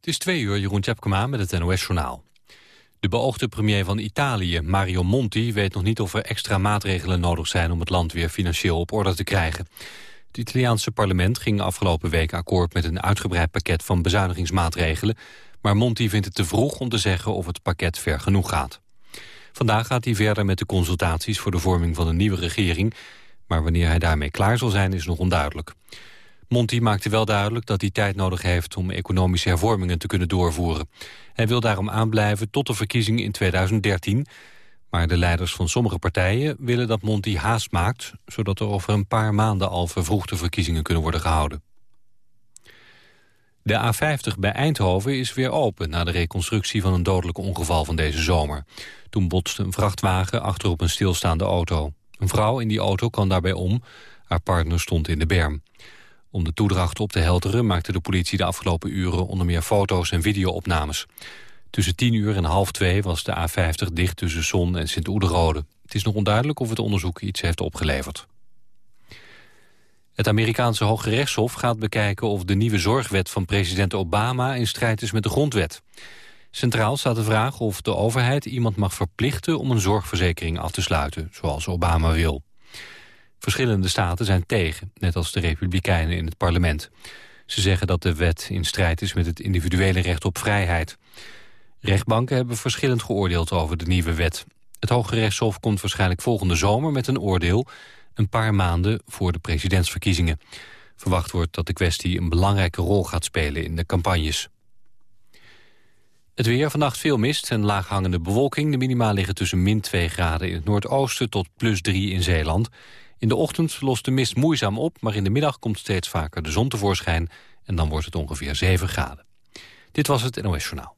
Het is twee uur, Jeroen Tjepkema met het NOS-journaal. De beoogde premier van Italië, Mario Monti, weet nog niet of er extra maatregelen nodig zijn om het land weer financieel op orde te krijgen. Het Italiaanse parlement ging afgelopen week akkoord met een uitgebreid pakket van bezuinigingsmaatregelen, maar Monti vindt het te vroeg om te zeggen of het pakket ver genoeg gaat. Vandaag gaat hij verder met de consultaties voor de vorming van een nieuwe regering, maar wanneer hij daarmee klaar zal zijn is nog onduidelijk. Monti maakte wel duidelijk dat hij tijd nodig heeft om economische hervormingen te kunnen doorvoeren. Hij wil daarom aanblijven tot de verkiezingen in 2013. Maar de leiders van sommige partijen willen dat Monti haast maakt... zodat er over een paar maanden al vervroegde verkiezingen kunnen worden gehouden. De A50 bij Eindhoven is weer open na de reconstructie van een dodelijk ongeval van deze zomer. Toen botste een vrachtwagen achterop een stilstaande auto. Een vrouw in die auto kwam daarbij om, haar partner stond in de berm. Om de toedracht op te helderen maakte de politie de afgelopen uren onder meer foto's en videoopnames. Tussen 10 uur en half twee was de A50 dicht tussen Zon en Sint-Oederode. Het is nog onduidelijk of het onderzoek iets heeft opgeleverd. Het Amerikaanse Hoge Rechtshof gaat bekijken of de nieuwe zorgwet van president Obama in strijd is met de grondwet. Centraal staat de vraag of de overheid iemand mag verplichten om een zorgverzekering af te sluiten, zoals Obama wil. Verschillende staten zijn tegen, net als de Republikeinen in het parlement. Ze zeggen dat de wet in strijd is met het individuele recht op vrijheid. Rechtbanken hebben verschillend geoordeeld over de nieuwe wet. Het Hoge Rechtshof komt waarschijnlijk volgende zomer met een oordeel... een paar maanden voor de presidentsverkiezingen. Verwacht wordt dat de kwestie een belangrijke rol gaat spelen in de campagnes. Het weer, vannacht veel mist en laaghangende bewolking. De minima liggen tussen min 2 graden in het noordoosten tot plus 3 in Zeeland. In de ochtend lost de mist moeizaam op, maar in de middag komt steeds vaker de zon tevoorschijn en dan wordt het ongeveer 7 graden. Dit was het NOS Journaal.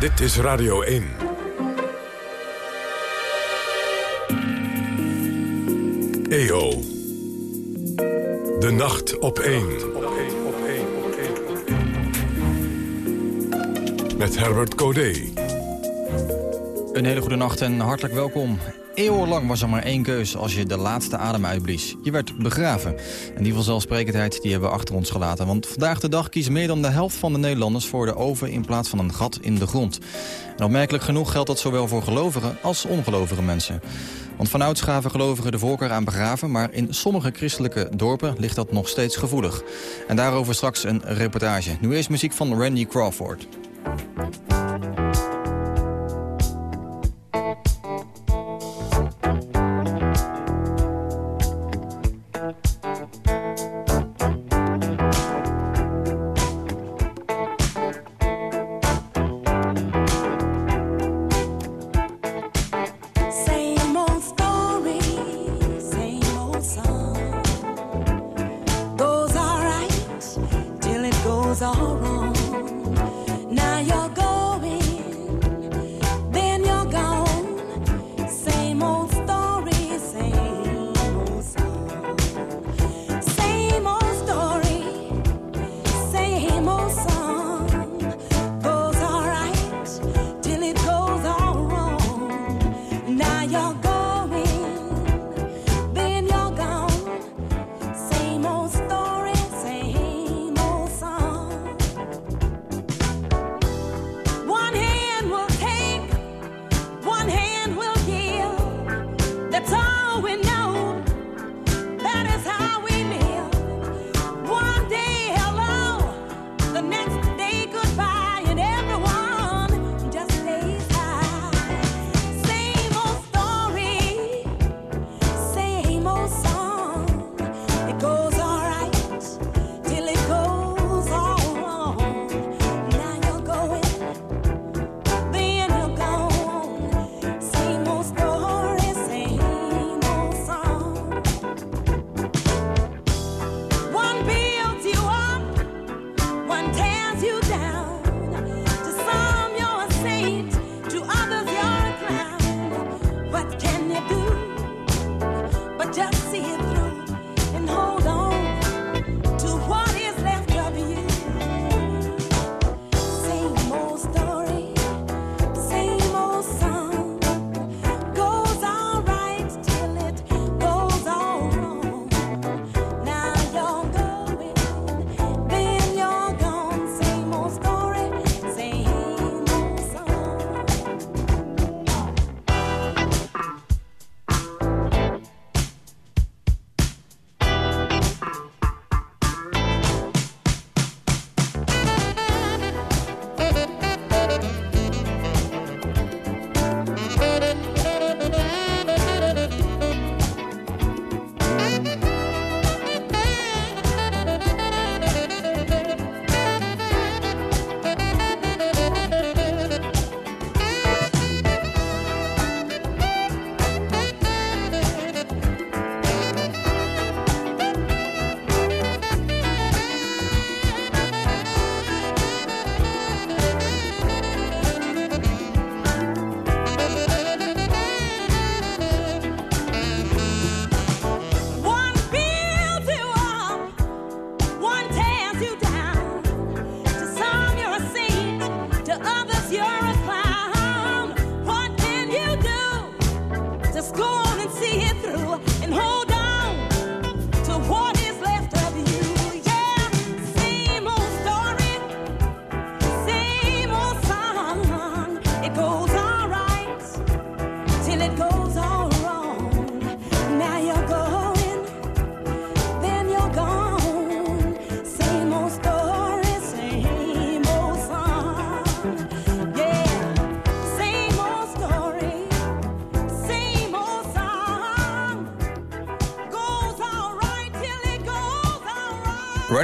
Dit is Radio 1. EO. De nacht op 1. Met Herbert Codé. Een hele goede nacht en hartelijk welkom. Eeuwenlang was er maar één keus als je de laatste adem uitblies. Je werd begraven. En die vanzelfsprekendheid die hebben we achter ons gelaten. Want vandaag de dag kiest meer dan de helft van de Nederlanders voor de oven... in plaats van een gat in de grond. En opmerkelijk genoeg geldt dat zowel voor gelovigen als ongelovige mensen. Want vanouds gaven gelovigen de voorkeur aan begraven... maar in sommige christelijke dorpen ligt dat nog steeds gevoelig. En daarover straks een reportage. Nu eerst muziek van Randy Crawford.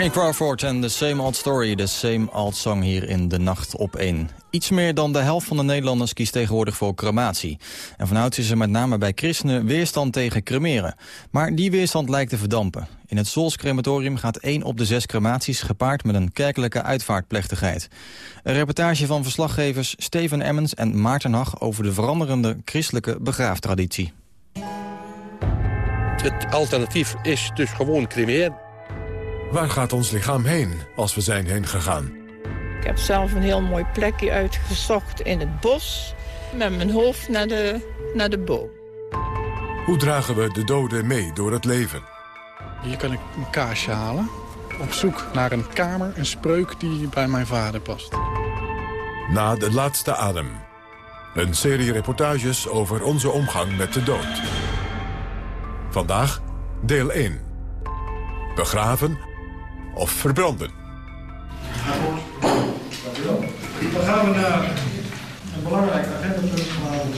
Randy Crawford en The Same Old Story, The Same Old Song hier in De Nacht op 1. Iets meer dan de helft van de Nederlanders kiest tegenwoordig voor crematie. En vanuit is er met name bij christenen weerstand tegen cremeren. Maar die weerstand lijkt te verdampen. In het Zols crematorium gaat 1 op de 6 crematies gepaard met een kerkelijke uitvaartplechtigheid. Een reportage van verslaggevers Steven Emmens en Maarten Hag over de veranderende christelijke begraaftraditie. Het alternatief is dus gewoon cremeren. Waar gaat ons lichaam heen als we zijn heen gegaan? Ik heb zelf een heel mooi plekje uitgezocht in het bos... met mijn hoofd naar de, naar de boom. Hoe dragen we de doden mee door het leven? Hier kan ik een kaasje halen. Op zoek naar een kamer, een spreuk die bij mijn vader past. Na de laatste adem. Een serie reportages over onze omgang met de dood. Vandaag deel 1. Begraven of verbranden. Dan gaan we naar een belangrijk agendapunt vanavond.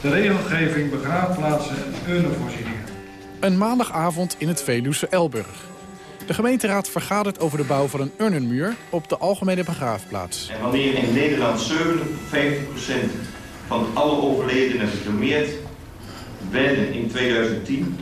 De regelgeving begraafplaatsen en urnenvoorzieningen. Een maandagavond in het Veluwse Elburg. De gemeenteraad vergadert over de bouw van een urnenmuur op de algemene begraafplaats. En wanneer in Nederland 57% van alle overledenen gecremeerd werden in 2010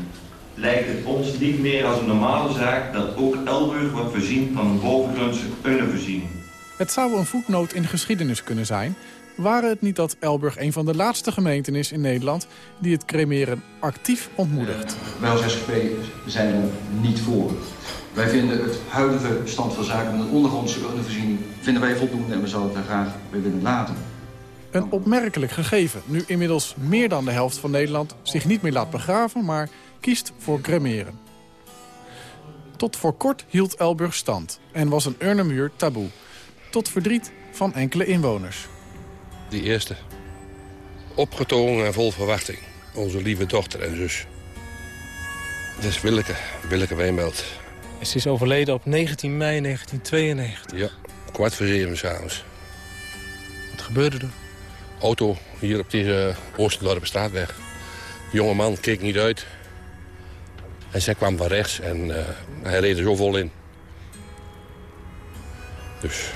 lijkt het ons niet meer als een normale zaak dat ook Elburg wordt voorzien van een bovengrondse urnenvoorziening. Het zou een voetnoot in de geschiedenis kunnen zijn... waren het niet dat Elburg een van de laatste gemeenten is in Nederland... die het cremeren actief ontmoedigt. Wij als SGP zijn er niet voor. Wij vinden het huidige stand van zaken met een ondergrondse urnenvoorziening... vinden wij voldoende en we zouden het daar graag bij willen laten. Een opmerkelijk gegeven, nu inmiddels meer dan de helft van Nederland... zich niet meer laat begraven, maar kiest voor cremeren. Tot voor kort hield Elburg stand en was een urnenmuur taboe. Tot verdriet van enkele inwoners. Die eerste. Opgetogen en vol verwachting. Onze lieve dochter en zus. Dat is Willeke, Willeke Wijnbelt. Ze is overleden op 19 mei 1992. Ja, kwart voor zeven s'avonds. Wat gebeurde er? Auto hier op deze Oostendorp straatweg. De jonge man keek niet uit. En zij kwam van rechts en uh, hij reed er zo vol in. Dus...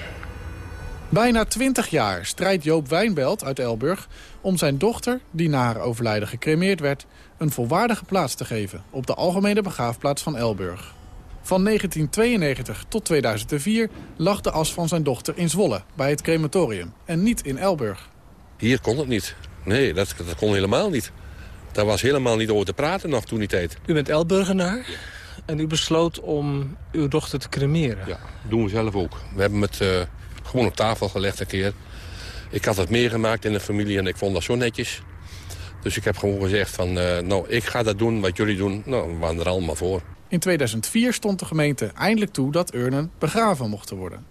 Bijna 20 jaar strijdt Joop Wijnbelt uit Elburg om zijn dochter, die na haar overlijden gecremeerd werd, een volwaardige plaats te geven op de algemene begraafplaats van Elburg. Van 1992 tot 2004 lag de as van zijn dochter in Zwolle, bij het crematorium, en niet in Elburg. Hier kon het niet. Nee, dat, dat kon helemaal niet. Daar was helemaal niet over te praten nog toen die tijd. U bent Elburgenaar en u besloot om uw dochter te cremeren. Ja, doen we zelf ook. We hebben het uh, gewoon op tafel gelegd een keer. Ik had het meegemaakt in de familie en ik vond dat zo netjes. Dus ik heb gewoon gezegd van, uh, nou, ik ga dat doen wat jullie doen. Nou, we waren er allemaal voor. In 2004 stond de gemeente eindelijk toe dat urnen begraven mochten worden.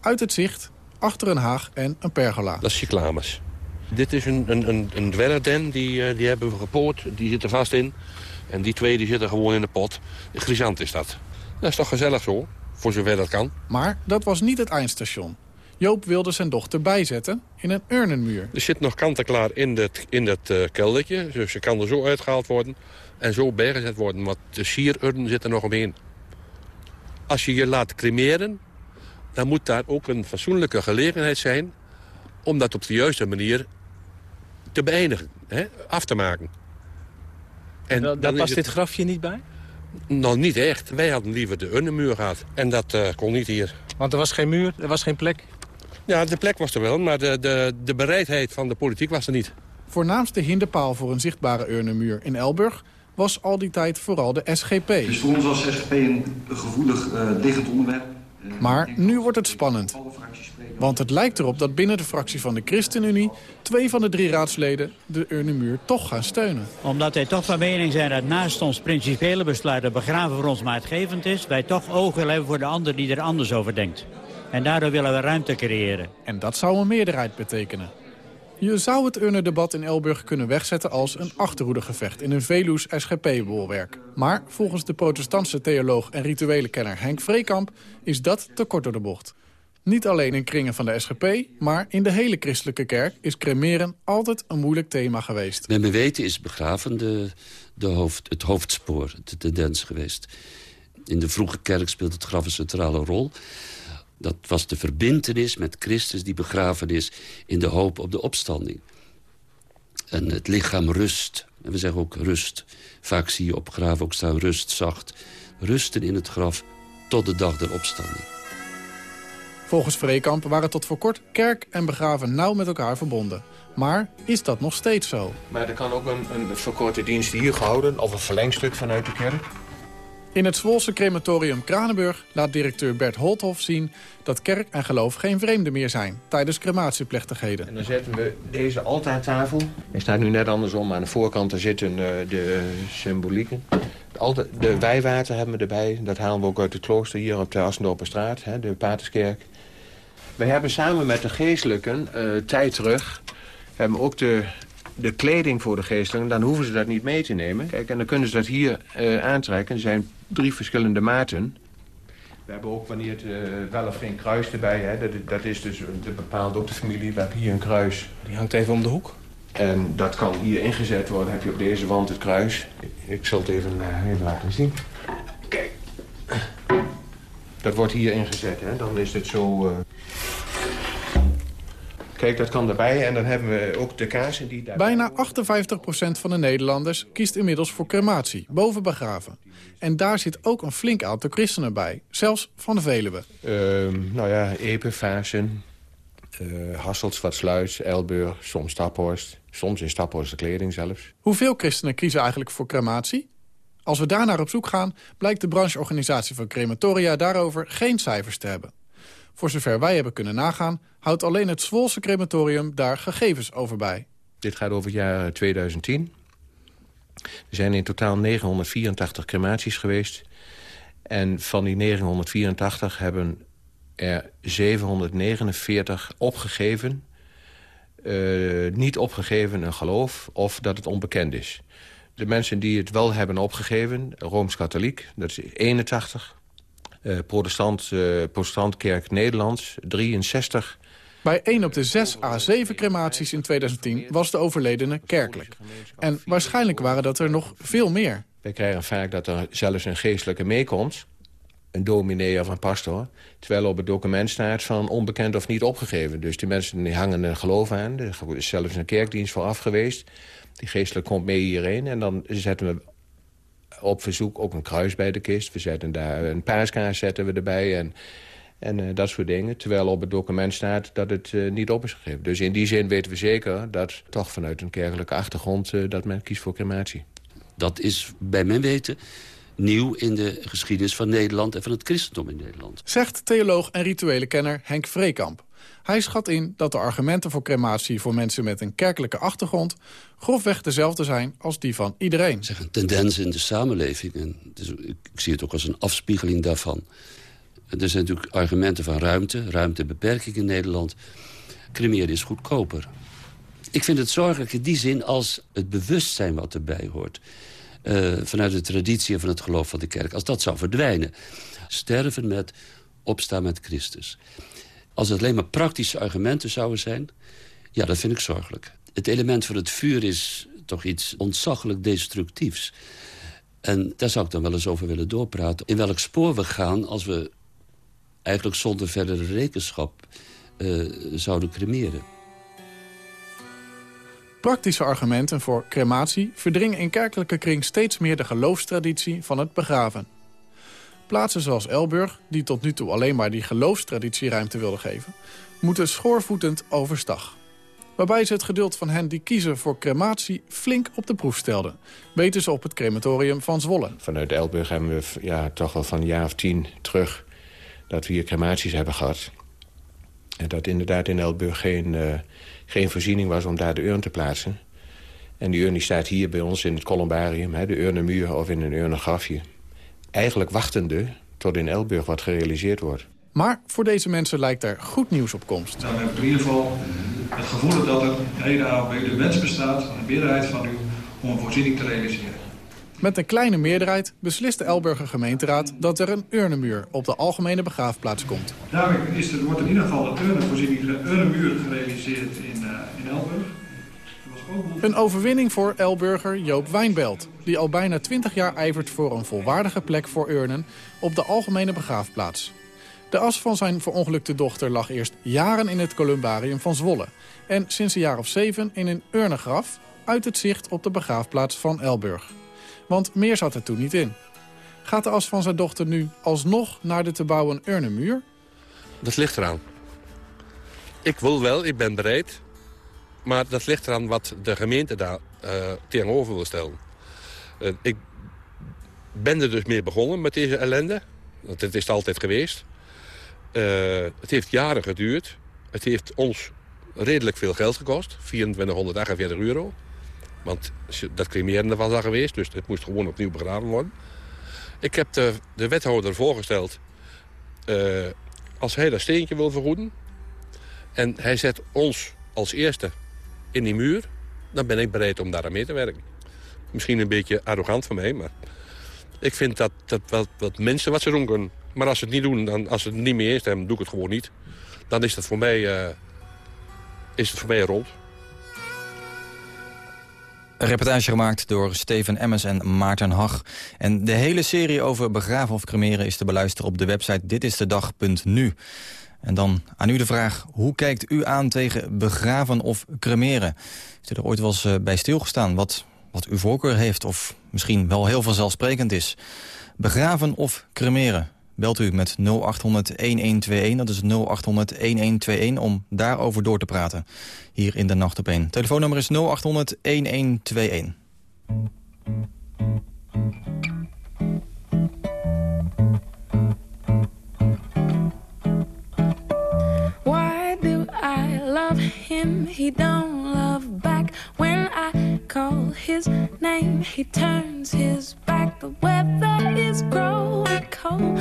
Uit het zicht, achter een haag en een pergola. Dat is cyclamus. Dit is een, een, een, een dwergden, die, uh, die hebben we gepoord. Die zit er vast in. En die twee die zitten gewoon in de pot. Grisant is dat. Dat is toch gezellig zo, voor zover dat kan. Maar dat was niet het eindstation. Joop wilde zijn dochter bijzetten in een urnenmuur. Er zit nog kant-en-klaar in dat, in dat uh, keldertje. Dus ze kan er zo uitgehaald worden en zo bijgezet worden. Want de sierurnen zitten nog omheen. Als je je laat cremeren, dan moet daar ook een fatsoenlijke gelegenheid zijn... om dat op de juiste manier te beëindigen, hè? af te maken. En daar past het... dit grafje niet bij? Nou, niet echt. Wij hadden liever de urnenmuur gehad. En dat uh, kon niet hier. Want er was geen muur, er was geen plek? Ja, de plek was er wel, maar de, de, de bereidheid van de politiek was er niet. Voornaamste hinderpaal voor een zichtbare urnenmuur in Elburg was al die tijd vooral de SGP. Dus voor ons als SGP een gevoelig uh, liggend onderwerp. Maar nu wordt het spannend. Want het lijkt erop dat binnen de fractie van de ChristenUnie... twee van de drie raadsleden de urnenmuur toch gaan steunen. Omdat wij toch van mening zijn dat naast ons principiële besluit... dat begraven voor ons maatgevend is... wij toch oog willen hebben voor de ander die er anders over denkt. En daardoor willen we ruimte creëren. En dat zou een meerderheid betekenen. Je zou het urnendebat in Elburg kunnen wegzetten als een achterhoedegevecht in een Veluws SGP-bolwerk. Maar volgens de protestantse theoloog en rituele kenner Henk Vreekamp is dat te kort door de bocht. Niet alleen in kringen van de SGP, maar in de hele christelijke kerk is cremeren altijd een moeilijk thema geweest. Men weten is begraven de, de het hoofdspoor, de tendens geweest. In de vroege kerk speelt het graf een centrale rol. Dat was de verbintenis met Christus die begraven is... in de hoop op de opstanding. En het lichaam rust. En we zeggen ook rust. Vaak zie je op graven ook staan rust, zacht. Rusten in het graf tot de dag der opstanding. Volgens Vreekamp waren tot voor kort kerk en begraven nauw met elkaar verbonden. Maar is dat nog steeds zo? Maar er kan ook een, een verkorte dienst hier gehouden... of een verlengstuk vanuit de kerk. In het Zwolse crematorium Kranenburg laat directeur Bert Holthoff zien... dat kerk en geloof geen vreemde meer zijn tijdens crematieplechtigheden. En dan zetten we deze altaartafel. Hij staat nu net andersom. Aan de voorkant zitten uh, de symbolieken. De, de wijwater hebben we erbij. Dat halen we ook uit het klooster hier op de Assendorperstraat, de Paterskerk. We hebben samen met de geestelijken, uh, tijd terug... hebben ook de, de kleding voor de geestelijken. Dan hoeven ze dat niet mee te nemen. Kijk, en dan kunnen ze dat hier uh, aantrekken. Er zijn drie verschillende maten. We hebben ook wanneer het uh, wel of geen kruis erbij. Hè. Dat, dat is dus, dat bepaalt ook de familie. We hebben hier een kruis. Die hangt even om de hoek. En dat kan hier ingezet worden. heb je op deze wand het kruis. Ik zal het even, uh, even laten zien. Kijk. Dat wordt hier ingezet. Hè. Dan is het zo... Uh... Kijk, dat kan erbij. En dan hebben we ook de kaarsen die daar... Bijna 58% van de Nederlanders kiest inmiddels voor crematie, boven begraven. En daar zit ook een flink aantal christenen bij, zelfs van de Veluwe. Uh, nou ja, Epe, Vaassen, uh, Hasselt, Zwartsluis, Elburg, soms Staphorst. Soms in Staphorst de kleding zelfs. Hoeveel christenen kiezen eigenlijk voor crematie? Als we daarnaar op zoek gaan, blijkt de brancheorganisatie van crematoria daarover geen cijfers te hebben. Voor zover wij hebben kunnen nagaan, houdt alleen het Zwolse crematorium daar gegevens over bij. Dit gaat over het jaar 2010. Er zijn in totaal 984 crematies geweest. En van die 984 hebben er 749 opgegeven... Uh, niet opgegeven een geloof of dat het onbekend is. De mensen die het wel hebben opgegeven, Rooms-Katholiek, dat is 81. Uh, Protestant, uh, Protestantkerk Nederlands, 63. Bij 1 op de 6 A7 crematies in 2010 was de overledene kerkelijk. En waarschijnlijk waren dat er nog veel meer. Wij krijgen vaak dat er zelfs een geestelijke meekomt een dominee of een pastor. Terwijl op het document staat van onbekend of niet opgegeven. Dus die mensen die hangen een geloof aan. Er is zelfs een kerkdienst voor af geweest. Die geestelijk komt mee hierheen. En dan zetten we op verzoek ook een kruis bij de kist. We zetten daar een paaskaars zetten we erbij. En, en uh, dat soort dingen. Terwijl op het document staat dat het uh, niet op is gegeven. Dus in die zin weten we zeker dat toch vanuit een kerkelijke achtergrond... Uh, dat men kiest voor crematie. Dat is bij mijn weten nieuw in de geschiedenis van Nederland en van het christendom in Nederland. Zegt theoloog en rituele kenner Henk Vreekamp. Hij schat in dat de argumenten voor crematie voor mensen met een kerkelijke achtergrond grofweg dezelfde zijn als die van iedereen. Zeg, een tendens in de samenleving. En dus ik, zie het ook als een afspiegeling daarvan. Er zijn natuurlijk argumenten van ruimte, ruimtebeperking in Nederland. Cremeren is goedkoper. Ik vind het zorgelijk in die zin als het bewustzijn wat erbij hoort. Uh, vanuit de traditie en van het geloof van de kerk. Als dat zou verdwijnen. Sterven met, opstaan met Christus. Als het alleen maar praktische argumenten zouden zijn... ja, dat vind ik zorgelijk. Het element van het vuur is toch iets ontzaglijk destructiefs. En daar zou ik dan wel eens over willen doorpraten. In welk spoor we gaan als we eigenlijk zonder verdere rekenschap uh, zouden cremeren. Praktische argumenten voor crematie verdringen in kerkelijke kring steeds meer de geloofstraditie van het begraven. Plaatsen zoals Elburg, die tot nu toe alleen maar die geloofstraditie ruimte wilden geven, moeten schoorvoetend overstag. Waarbij ze het geduld van hen die kiezen voor crematie flink op de proef stelden. Weten ze op het crematorium van Zwolle. Vanuit Elburg hebben we ja, toch wel van een jaar of tien terug dat we hier crematies hebben gehad. En dat inderdaad in Elburg geen, uh, geen voorziening was om daar de urn te plaatsen. En die urn die staat hier bij ons in het columbarium, hè, de urnenmuur of in een urnengrafje. Eigenlijk wachtende tot in Elburg wat gerealiseerd wordt. Maar voor deze mensen lijkt er goed nieuws op komst. Dan heb ik in ieder geval het gevoel dat er reden aan de wens bestaat... van de meerderheid van u om een voorziening te realiseren. Met een kleine meerderheid beslist de Elburger gemeenteraad dat er een urnenmuur op de algemene begraafplaats komt. Daarmee is er, wordt in ieder geval een urnenmuur gerealiseerd in, uh, in Elburg. Een overwinning voor Elburger Joop Wijnbelt... die al bijna 20 jaar ijvert voor een volwaardige plek voor urnen... op de algemene begraafplaats. De as van zijn verongelukte dochter lag eerst jaren in het columbarium van Zwolle... en sinds een jaar of zeven in een urnengraf... uit het zicht op de begraafplaats van Elburg. Want meer zat er toen niet in. Gaat de as van zijn dochter nu alsnog naar de te bouwen urnenmuur? Dat ligt eraan. Ik wil wel, ik ben bereid. Maar dat ligt eraan wat de gemeente daar uh, tegenover wil stellen. Uh, ik ben er dus mee begonnen met deze ellende. Want het is het altijd geweest. Uh, het heeft jaren geduurd. Het heeft ons redelijk veel geld gekost. 2448 euro. Want dat cremeren was al geweest. Dus het moest gewoon opnieuw begraven worden. Ik heb de, de wethouder voorgesteld... Als hij dat steentje wil vergoeden... en hij zet ons als eerste in die muur... dan ben ik bereid om daar aan mee te werken. Misschien een beetje arrogant van mij, maar... ik vind dat, dat wel wat mensen wat ze doen kunnen. Maar als ze het niet doen, dan, als ze het niet mee eens zijn... doe ik het gewoon niet. Dan is dat voor mij, uh, is het voor mij rond. Een reportage gemaakt door Steven Emmers en Maarten Hag. En de hele serie over begraven of cremeren is te beluisteren op de website ditistedag.nu. En dan aan u de vraag, hoe kijkt u aan tegen begraven of cremeren? Heeft u er ooit wel eens eh, bij stilgestaan wat, wat uw voorkeur heeft... of misschien wel heel vanzelfsprekend is? Begraven of cremeren? Belt u met 0800-1121, dat is 0800-1121, om daarover door te praten. Hier in de Nacht op 1. Telefoonnummer is 0800-1121. Him? He don't love back when I call his name. He turns his back. The weather is growing cold,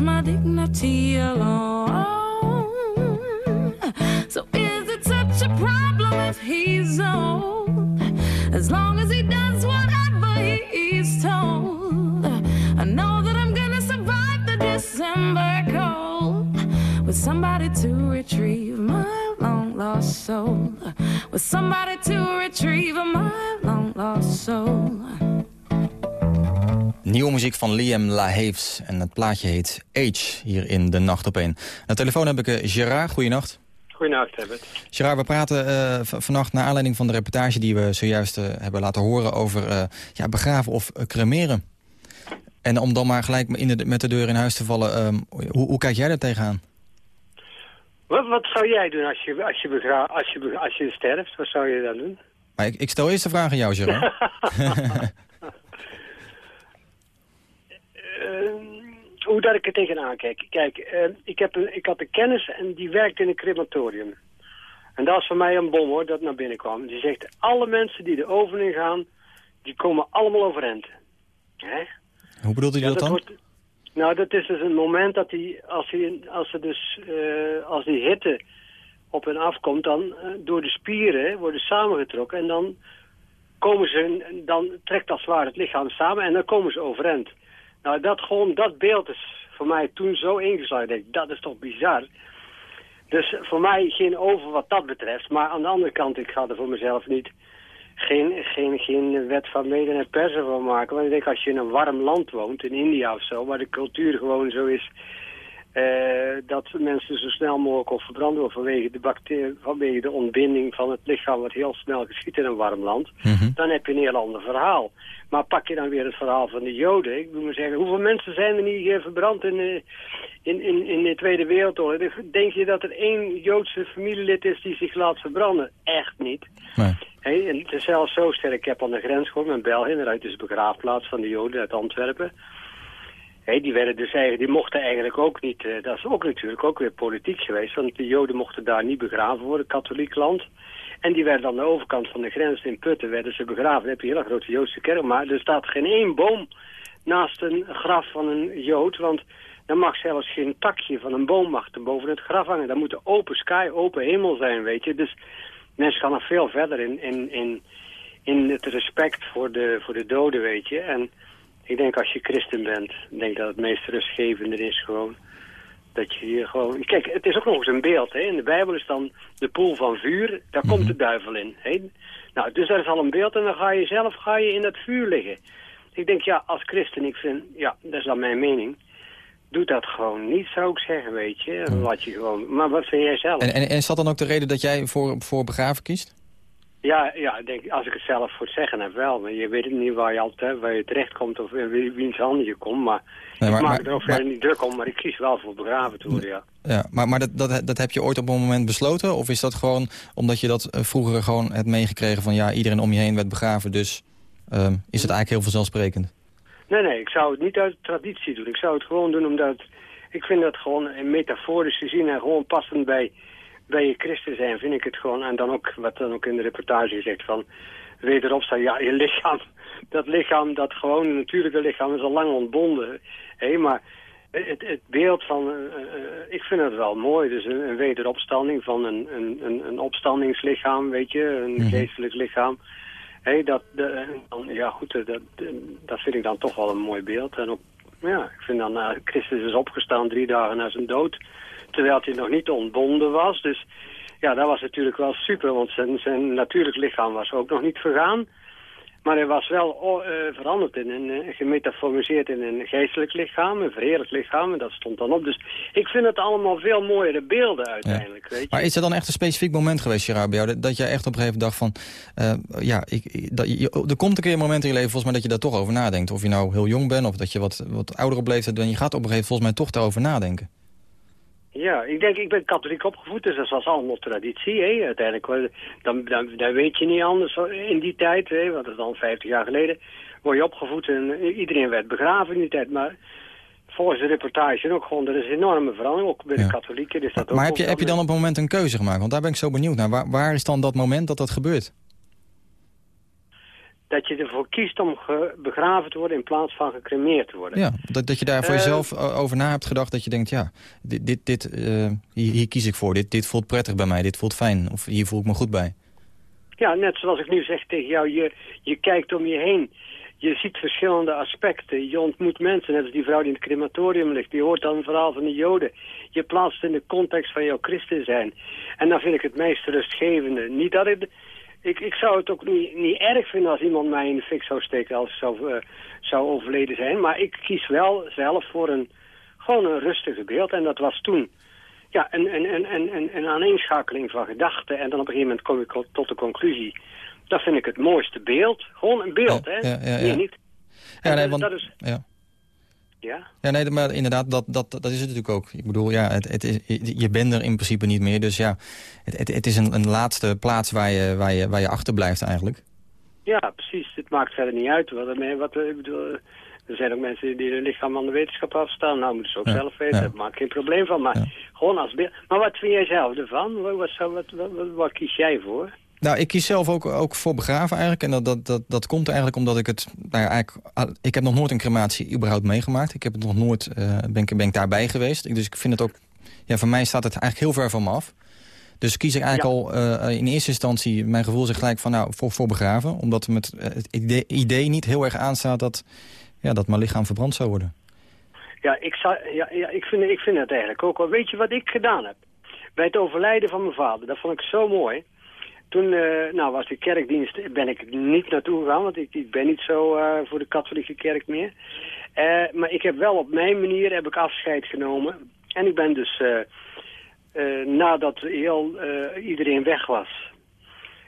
my dignity alone. So is it such a problem if he's old? As long as he does whatever he's told. I know that I'm gonna survive the December cold with somebody to retrieve my long lost soul. With somebody to retrieve my long lost soul. Nieuwe muziek van Liam LaHaves en het plaatje heet Age hier in de Nacht op 1. Aan de telefoon heb ik uh, Gerard, goeienacht. Goedenacht, Herbert. Gerard, we praten uh, vannacht naar aanleiding van de reportage die we zojuist uh, hebben laten horen over uh, ja, begraven of cremeren. En om dan maar gelijk in de, met de deur in huis te vallen, um, hoe, hoe, kijk jij daar tegenaan? Wat, wat zou jij doen als je, als, je begra als, je, als je sterft? Wat zou je dan doen? Maar ik, ik stel eerst de vraag aan jou, Gerard. hoe dat ik er tegenaan kijk. Kijk, eh, ik, heb een, ik had een kennis en die werkt in een crematorium. En dat is voor mij een bom hoor, dat naar binnen kwam. Die zegt, alle mensen die de oven in gaan, die komen allemaal overeind. Hè? Hoe bedoelt u Ja, dat dan? wordt- nou, dat is dus een moment dat die, als, die, als, er dus, eh, als die hitte op hen afkomt, dan eh, door de spieren worden samengetrokken en dan komen ze, dan trekt als het ware het lichaam samen en dan komen ze overeind. Nou, dat gewoon, dat beeld is voor mij toen zo ingeslagen. Dat is toch bizar. Dus voor mij geen over wat dat betreft. Maar aan de andere kant, ik ga er voor mezelf niet geen, geen, geen wet van mede en persen van maken. Want ik denk, als je in een warm land woont, in India of zo, waar de cultuur gewoon zo is... eh, dat mensen zo snel mogelijk of verbrand worden vanwege de, bacterie, vanwege de ontbinding van het lichaam wat heel snel geschiet in een warm land, dan heb je een heel ander verhaal. Maar pak je dan weer het verhaal van de Joden. Ik moet maar zeggen, hoeveel mensen zijn er niet eh, verbrand in, eh, in, in, in de Tweede Wereldoorlog? Denk je dat er één Joodse familielid is die zich laat verbranden? Echt niet. Hey, en het is zelfs zo sterk. Ik heb aan de grens gewoond met België. Daaruit is de begraafplaats van de Joden uit Antwerpen. Die, werden dus eigenlijk, die mochten eigenlijk ook niet... eh, dat is ook natuurlijk ook weer politiek geweest. Want de Joden mochten daar niet begraven worden, katholiek land. En die werden aan de overkant van de grens in Putten werden ze begraven. Dan heb je een hele grote Joodse kerk. Maar er staat geen één boom naast een graf van een Jood. Want dan mag zelfs geen takje van een boom boven het graf hangen. Dan moet er open sky, open hemel zijn, weet je. Dus mensen gaan nog veel verder in, in, in, in het respect voor de, voor de doden, weet je. En ik denk als je christen bent, ik denk dat het meest rustgevende is gewoon... Dat je hier gewoon... Kijk, het is ook nog eens een beeld, hè. In de Bijbel is dan de poel van vuur, daar komt de duivel in, hè. Nou, dus dat is al een beeld en dan ga je zelf ga je in dat vuur liggen. Ik denk, ja, als christen, ik vind... Ja, dat is dan mijn mening. Doe dat gewoon niet, zou ik zeggen, weet je. Laat je gewoon... Maar wat vind jij zelf? En, en, en is dat dan ook de reden dat jij voor, voor begraven kiest? Ja, ja ik denk, als ik het zelf voor het zeggen heb wel. Maar je weet het niet waar je, altijd, waar je terechtkomt of wie- wiens handen je komt. Maar, Nee, maar- ik maak maar- er ook verder niet druk om. Maar ik kies wel voor begraven te worden, ja. Ja, maar, maar dat, dat, dat heb je ooit op een moment besloten? Of is dat gewoon omdat je dat eh, vroeger gewoon hebt meegekregen van... ja, iedereen om je heen werd begraven, dus ehm, is het eigenlijk heel vanzelfsprekend? Nee, nee, ik zou het niet uit traditie doen. Ik zou het gewoon doen omdat... Ik vind dat gewoon metaforisch gezien en gewoon passend bij, bij je christen zijn, vind ik het gewoon. En dan ook, wat dan ook in de reportage gezegd van... Wederop staan, ja, je lichaam, dat lichaam, dat gewoon natuurlijke lichaam is al lang ontbonden. Hé, maar het, het beeld van, eh, eh, ik vind het wel mooi. Dus een, een wederopstanding van een, een, een, opstandingslichaam, weet je, een geestelijk lichaam. Hé, dat, de, dan, ja goed, eh, dat, dat vind ik dan toch wel een mooi beeld. En ook, ja, ik vind dan, Christus is opgestaan drie dagen na zijn dood, terwijl hij nog niet ontbonden was. Dus ja, dat was natuurlijk wel super, want zijn, zijn natuurlijk lichaam was ook nog niet vergaan. Maar hij was wel eh, veranderd in een, gemetaforiseerd in een geestelijk lichaam, een verheerlijk lichaam. En dat stond dan op. Dus ik vind het allemaal veel mooiere beelden uiteindelijk, weet je. Maar is er dan echt een specifiek moment geweest, Gerard, bij jou... dat, dat jij echt op een gegeven moment dacht van... eh, ja, ik- dat, je, er komt een keer een moment in je leven volgens mij dat je daar toch over nadenkt. Of je nou heel jong bent of dat je wat, wat ouder op leeftijd bent. Je gaat op een gegeven moment volgens mij toch daarover nadenken. Ja, ik denk, ik ben katholiek opgevoed, dus dat was allemaal traditie, hè. Uiteindelijk, dan, dan, dan weet je niet anders in die tijd, hè, want dat is dan 50 jaar geleden, word je opgevoed en iedereen werd begraven in die tijd. Maar volgens de reportage ook gewoon, er is een enorme verandering, ook bij de katholieken. Is dat ook Maar heb je, heb je dan op een moment een keuze gemaakt? Want daar ben ik zo benieuwd naar. Waar, waar is dan dat moment dat dat gebeurt? Dat je ervoor kiest om begraven te worden in plaats van gecremeerd te worden. Ja, dat, dat je daar voor Eh, jezelf over na hebt gedacht. Dat je denkt, ja, dit, dit, dit, eh, hier, hier kies ik voor. Dit, dit voelt prettig bij mij. Dit voelt fijn. Of hier voel ik me goed bij. Ja, net zoals ik nu zeg tegen jou, je, je kijkt om je heen. Je ziet verschillende aspecten. Je ontmoet mensen, net als die vrouw die in het crematorium ligt. Die hoort dan een verhaal van de joden. Je plaatst in de context van jouw christen zijn. En dan vind ik het meest rustgevende. Niet dat ik... Ik, ik zou het ook niet, niet erg vinden als iemand mij in de fik zou steken als ik zou, eh, zou overleden zijn. Maar ik kies wel zelf voor een, gewoon een rustige beeld. En dat was toen ja, een, een, een, een, een, een aaneenschakeling van gedachten. En dan op een gegeven moment kom ik tot de conclusie. Dat vind ik het mooiste beeld. Gewoon een beeld, hè? ja, ja, Nee, ja. niet. Ja, En nee, dat- want, dat is, ja. Ja. Ja, nee, maar inderdaad, dat, dat, dat is het natuurlijk ook. Ik bedoel, ja, het, het is, je bent er in principe niet meer. Dus ja, het, het, het is een, een laatste plaats waar je, waar, je, waar je achterblijft eigenlijk. Ja, precies. Het maakt verder niet uit. Wat, wat, ik bedoel, Er zijn ook mensen die hun lichaam aan de wetenschap afstaan. Nou, moeten ze ook Ja, zelf weten. ja. Daar maak ik geen probleem van. Maar gewoon als beeld. Maar wat vind jij zelf ervan? Wat, wat, wat, wat kies jij voor? Nou, ik kies zelf ook, ook voor begraven eigenlijk. En dat, dat, dat, dat komt eigenlijk omdat ik het... Nou ja, eigenlijk, ah, ik heb nog nooit een crematie überhaupt meegemaakt. Ik heb het nog nooit... eh, ben, ik, ben ik daarbij geweest. Ik- Dus ik vind het ook... Ja, voor mij staat het eigenlijk heel ver van me af. Dus kies ik eigenlijk al eh, in eerste instantie... Mijn gevoel zegt gelijk van nou, voor, voor begraven. Omdat met eh, het idee, idee niet heel erg aanstaat dat, ja, dat mijn lichaam verbrand zou worden. Ja, ik, zou, ja, ja ik, vind, ik vind het eigenlijk ook wel. Weet je wat ik gedaan heb? Bij het overlijden van mijn vader, dat vond ik zo mooi. Toen eh, nou, was de kerkdienst, ben ik niet naartoe gegaan, want ik, ben niet zo eh, voor de katholieke kerk meer. Eh, maar ik heb wel op mijn manier heb ik afscheid genomen. En ik ben dus, nadat heel, iedereen weg was...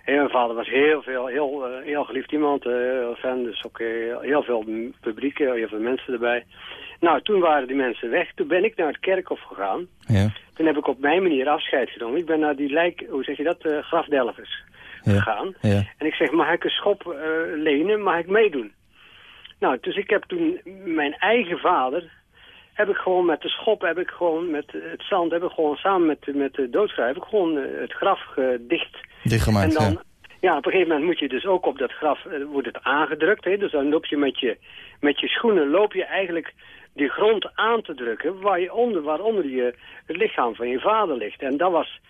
Mijn vader was heel veel, heel, heel geliefd iemand, heel fan, dus ook eh, heel veel publiek, heel veel mensen erbij. Nou, toen waren die mensen weg. Toen ben ik naar het kerkhof gegaan. Ja. Toen heb ik op mijn manier afscheid genomen. Ik ben naar die lijk, hoe zeg je dat, eh grafdelvers gegaan. Ja. En ik zeg, mag ik een schop eh, lenen? Mag ik meedoen? Nou, dus ik heb toen mijn eigen vader, heb ik gewoon met de schop, heb ik gewoon met het zand, heb ik gewoon samen met, met de doodschrijver, heb ik gewoon eh, het graf eh, dicht. Dichtgemaakt, en dan, ja. ja, op een gegeven moment moet je dus ook op dat graf, wordt het aangedrukt. Hè? Dus dan loop je met je, met je schoenen, loop je eigenlijk die grond aan te drukken, waar je onder, waaronder je, het lichaam van je vader ligt. En dat was,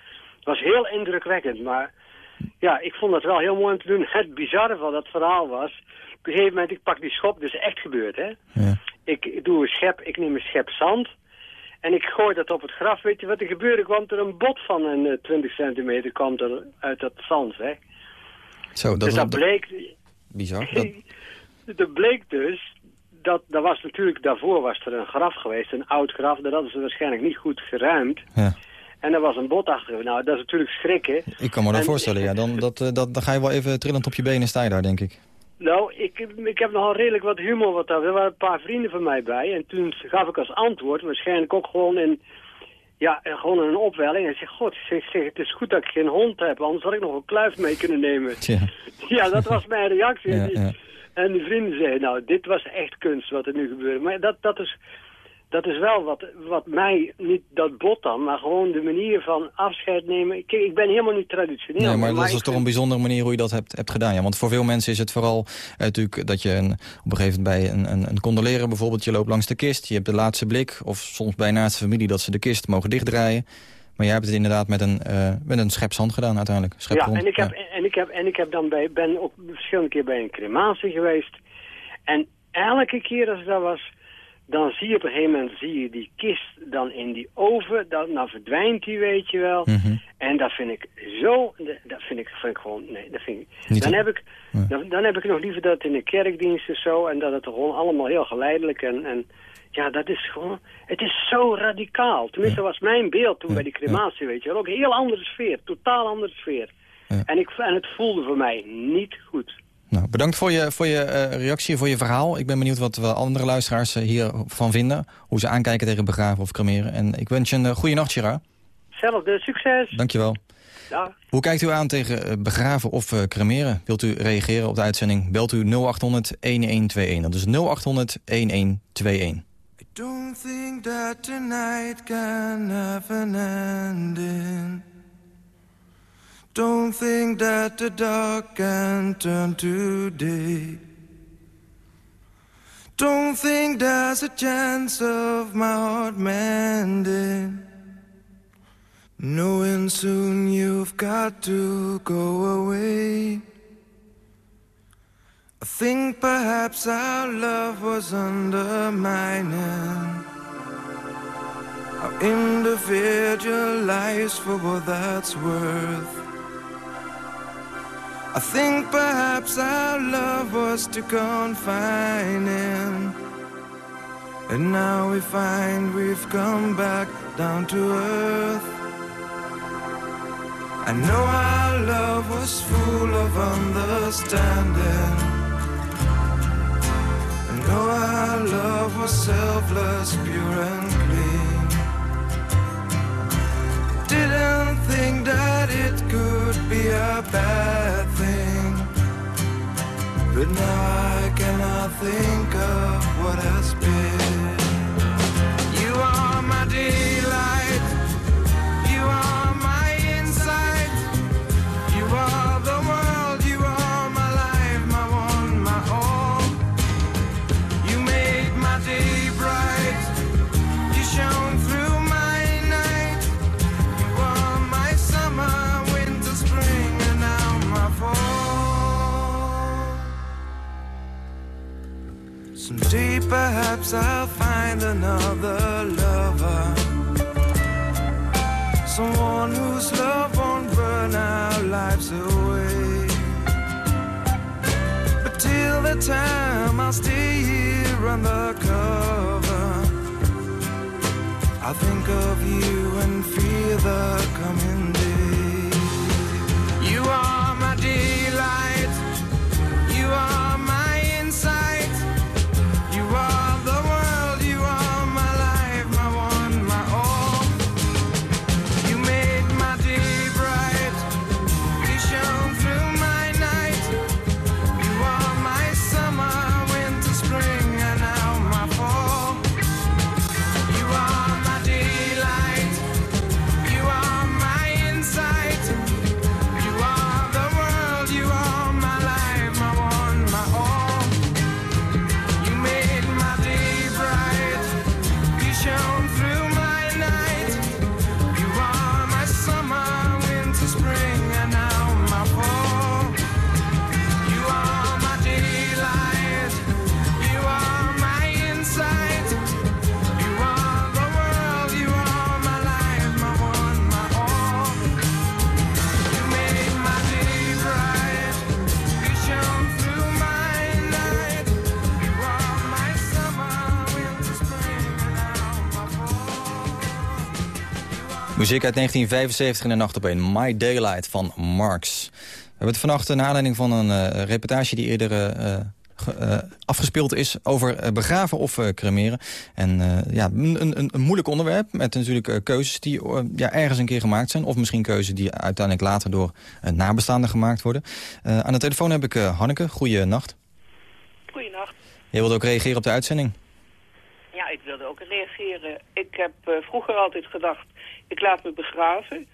was heel indrukwekkend, maar ja, ik vond dat wel heel mooi om te doen. Het bizarre van dat verhaal was, op een gegeven moment, ik pak die schop, dus echt gebeurd, hè. Ik doe een schep, ik neem een schep zand en ik gooi dat op het graf. Weet je wat er gebeurde? Kwam er een bot van een eh, 20 centimeter kwam er uit dat zand, hè. Zo, dat dus dat bleek, bizar. Dat, dat bleek dus, dat, dat was natuurlijk, daarvoor was er een graf geweest, een oud graf, dat hadden ze waarschijnlijk niet goed geruimd. Ja. En er was een bot achter. Nou, dat is natuurlijk schrikken. ik kan me dat En- voorstellen, ja. Dan, dat, eh, dat, dan ga je wel even trillend op je benen staan daar, denk ik. Nou, ik, ik heb nogal redelijk wat humor wat daar. Er waren een paar vrienden van mij bij. En toen gaf ik als antwoord, waarschijnlijk ook gewoon in, ja, eh, gewoon in een opwelling. En ik zeg, god, ik zeg, zeg, het is goed dat ik geen hond heb, anders had ik nog een kluif mee kunnen nemen. Tja. Ja, dat was mijn reactie. Ja. En die vrienden zeiden, nou, dit was echt kunst wat er nu gebeurde. Maar dat, dat, is, dat is wel wat, wat mij, niet dat bot dan, maar gewoon de manier van afscheid nemen. Kijk, ik ben helemaal niet traditioneel. Nee, maar dat ik is toch een bijzondere manier hoe je dat hebt, hebt gedaan. Ja, want voor veel mensen is het vooral eh, natuurlijk dat je een, op een gegeven moment bij een, een, een condoleren bijvoorbeeld... je loopt langs de kist, je hebt de laatste blik... of soms bij naaste familie dat ze de kist mogen dichtdraaien. Maar jij hebt het inderdaad met een, eh, met een schep zand gedaan uiteindelijk. Ja, en ik heb, en ik heb, en ik heb dan bij, ben ook verschillende keer bij een crematie geweest. En elke keer als ik daar was, dan zie je op een gegeven moment zie je die kist dan in die oven. Dan, dan verdwijnt die, weet je wel. Mhm. En dat vind ik zo, dat vind ik, vind ik gewoon, nee, dat vind ik. Niet dan, heb ik dan, dan heb ik nog liever dat in de kerkdienst of zo. En dat het gewoon allemaal heel geleidelijk en, en ja, dat is gewoon, het is zo radicaal. Tenminste, was mijn beeld toen bij die crematie, weet je wel. Ook een heel andere sfeer, totaal andere sfeer. En, ik, en het voelde voor mij niet goed. Nou, bedankt voor je, voor je eh, reactie, voor je verhaal. Ik ben benieuwd wat we andere luisteraars eh, hiervan vinden. Hoe ze aankijken tegen begraven of cremeren. En ik wens je een uh, goede nacht, Gerard. Zelfde, succes. Dankjewel. Ja. Hoe kijkt u aan tegen eh, begraven of eh, cremeren? Wilt u reageren op de uitzending? Belt u 0800 1121. Dat is 0800 1121. Don't think that tonight can have an ending. Don't think that the dark can turn to day. Don't think there's a chance of my heart mending. Knowing soon you've got to go away. I think perhaps our love was undermining. Our individual lives for what that's worth. I think perhaps our love was too confining. And now we find we've come back down to earth. I know our love was full of understanding. Know our love was selfless, pure and clean. Didn't think that it could be a bad thing. But now I cannot think of what has been. You are my daylight. You are my insight. You are perhaps I'll find another lover. Someone whose love won't burn our lives away. But till the time I'll stay here undercover. I think of you and fear the coming Muziek uit 1975 in de nacht op een My Daylight van Marx. We hebben het vannacht naar aanleiding van een eh, reportage die eerder eh, eh, afgespeeld is over begraven of cremeren. En ja, een, een, een moeilijk onderwerp met natuurlijk keuzes die ja, ergens een keer gemaakt zijn. Of misschien keuzes die uiteindelijk later door nabestaanden gemaakt worden. Aan de telefoon heb ik Hanneke. Goeienacht. Goedenacht. Je wilde ook reageren op de uitzending? Ja, ik wilde ook reageren. Ik heb vroeger altijd gedacht, ik laat me begraven.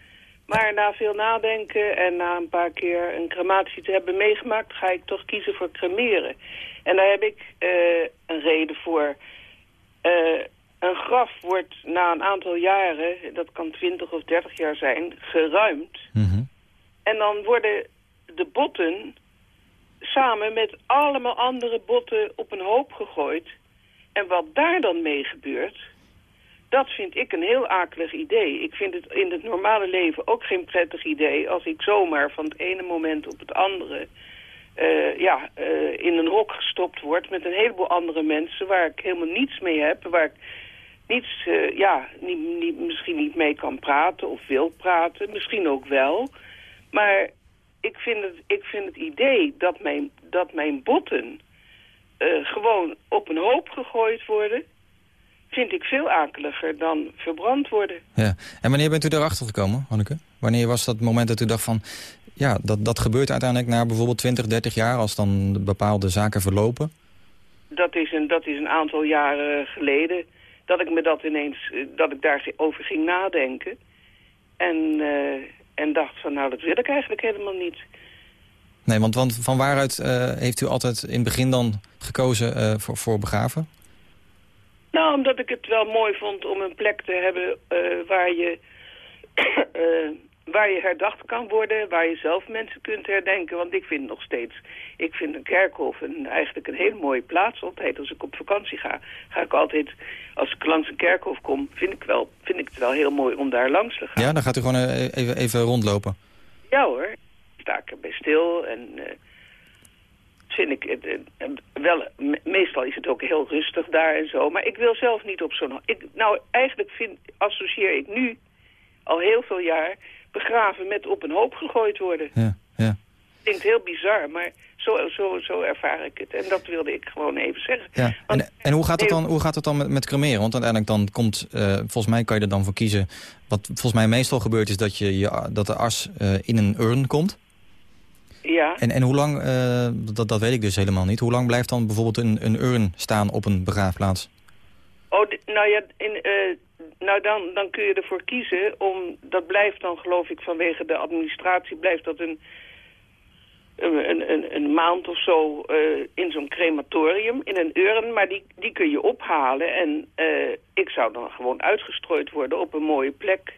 Maar na veel nadenken en na een paar keer een crematie te hebben meegemaakt... ga ik toch kiezen voor cremeren. En daar heb ik eh, een reden voor. Eh, een graf wordt na een aantal jaren, dat kan 20 of 30 jaar zijn, geruimd. En dan worden de botten samen met allemaal andere botten op een hoop gegooid. En wat daar dan mee gebeurt, dat vind ik een heel akelig idee. Ik vind het in het normale leven ook geen prettig idee... als ik zomaar van het ene moment op het andere... eh, ja, eh, in een hok gestopt word met een heleboel andere mensen... waar ik helemaal niets mee heb, waar ik niets, eh, ja, niet, niet, misschien niet mee kan praten of wil praten. Misschien ook wel. Maar ik vind het, ik vind het idee dat mijn, dat mijn botten gewoon op een hoop gegooid worden... vind ik veel akeliger dan verbrand worden. Ja. En wanneer bent u erachter gekomen, Hanneke? Wanneer was dat moment dat u dacht van... ja, dat, dat gebeurt uiteindelijk na bijvoorbeeld 20, 30 jaar... als dan bepaalde zaken verlopen? Dat is een, dat is een aantal jaren geleden dat ik me dat ineens, eh, dat ik daarover ging nadenken. En, eh, en dacht van nou, dat wil ik eigenlijk helemaal niet. Nee, want, want van waaruit eh, heeft u altijd in het begin dan gekozen voor, voor begraven? Nou, omdat ik het wel mooi vond om een plek te hebben eh, waar, je, eh, waar je herdacht kan worden, waar je zelf mensen kunt herdenken. Want ik vind nog steeds, ik vind een kerkhof een, eigenlijk een hele mooie plaats. Altijd als ik op vakantie ga, ga ik altijd, als ik langs een kerkhof kom, vind ik, wel, vind ik het wel heel mooi om daar langs te gaan. Ja, dan gaat u gewoon eh, even, even rondlopen. Ja hoor, sta ik erbij stil en vind ik het wel, me- meestal is het ook heel rustig daar en zo. Maar ik wil zelf niet op zo'n... Nou, eigenlijk vind, associeer ik nu al heel veel jaar begraven met op een hoop gegooid worden. Ja, ja. Klinkt heel bizar, maar zo, zo, zo ervaar ik het. En dat wilde ik gewoon even zeggen. Ja. En, en hoe, gaat het dan, hoe gaat het dan met, met cremeren? Want uiteindelijk dan komt, eh, volgens mij kan je er dan voor kiezen... wat volgens mij meestal gebeurt is dat, je, je, dat de as eh, in een urn komt. Ja. En, en hoe lang, eh, dat, dat weet ik dus helemaal niet, hoe lang blijft dan bijvoorbeeld een, een urn staan op een begraafplaats? Oh, nou ja, in, eh, nou dan, dan kun je ervoor kiezen om, dat blijft dan geloof ik vanwege de administratie, blijft dat een, een, een- een, maand of zo eh, in zo'n crematorium, in een urn, maar die, die kun je ophalen. En ik zou dan gewoon uitgestrooid worden op een mooie plek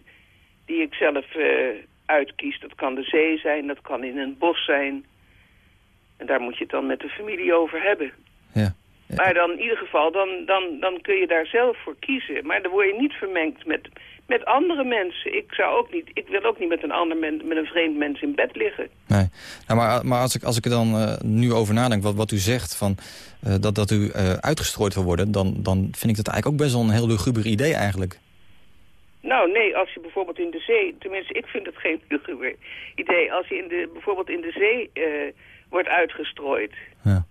die ik zelf eh, uitkies. Dat kan de zee zijn, dat kan in een bos zijn. En daar moet je het dan met de familie over hebben. Ja. Maar dan in ieder geval, dan, dan, dan kun je daar zelf voor kiezen. Maar dan word je niet vermengd met, met andere mensen. Ik, zou ook niet, ik wil ook niet met een, ander men, met een vreemd mens in bed liggen. Nee. Nou, maar maar als, ik, als ik er dan eh, nu over nadenk, wat, wat u zegt, van, eh, dat, dat u eh, uitgestrooid wil worden... Dan, dan vind ik dat eigenlijk ook best wel een heel luguber idee eigenlijk. Nou, nee, als je bijvoorbeeld in de zee... Tenminste, ik vind het geen luguber idee. Als je in de, bijvoorbeeld in de zee eh, wordt uitgestrooid... Ja.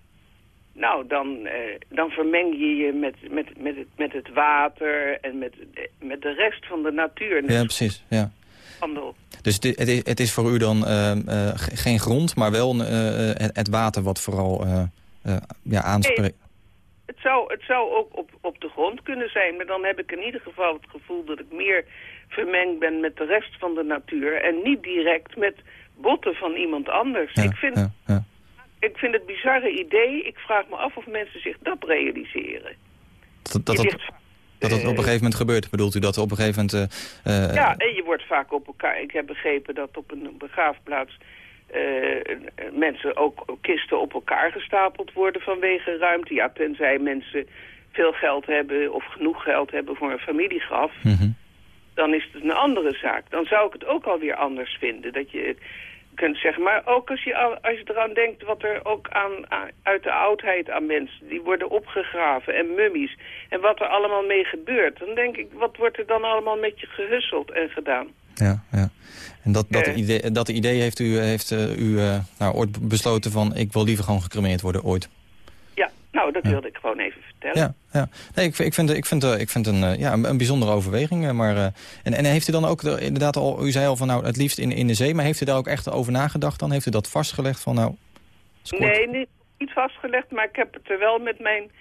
Nou, dan, eh, dan vermeng je je met, met, met, het, met het water en met, met de rest van de natuur. Ja, precies. Ja. Handel. Dus het, is, het is voor u dan eh, ge- geen grond, maar wel het, water wat vooral ja, aanspreekt. Het zou ook op, op de grond kunnen zijn, maar dan heb ik in ieder geval het gevoel dat ik meer vermengd ben met de rest van de natuur en niet direct met botten van iemand anders. ik, vind, ja, ja. ik vind het bizarre idee, ik vraag me af of mensen zich dat realiseren. Dat, dat, dat, dat het op een gegeven moment gebeurt. Bedoelt u dat op een gegeven moment... eh, eh, ja, en je wordt vaak op elkaar. Ik heb begrepen dat op een begraafplaats eh, mensen ook kisten op elkaar gestapeld worden vanwege ruimte. Ja, tenzij mensen veel geld hebben of genoeg geld hebben voor een familiegraf. mhm. Dan is het een andere zaak. Dan zou ik het ook alweer anders vinden. Dat je kunt zeggen, maar ook als je, al- als je eraan denkt wat er ook aan, aan- uit de oudheid aan mensen, die worden opgegraven en mummies. En wat er allemaal mee gebeurt. Dan denk ik, wat wordt er dan allemaal met je gehusseld en gedaan? Ja, ja. En dat, dat, Eh. idee, dat idee heeft u, heeft, eh, u eh, nou, ooit besloten van... ik wil liever gewoon gecremeerd worden, ooit. Nou, dat wilde ik gewoon even vertellen. Ja, ja. Nee, ik, ik vind, ik vind, eh, ik vind een, eh, ja, een, bijzondere overweging. eh, Maar, en, en heeft u dan ook de- inderdaad al... U zei al van nou, het liefst in, in de zee. Maar heeft u daar ook echt over nagedacht dan? Heeft u dat vastgelegd van nou... Nee, niet, niet vastgelegd, maar ik heb het er wel met mijn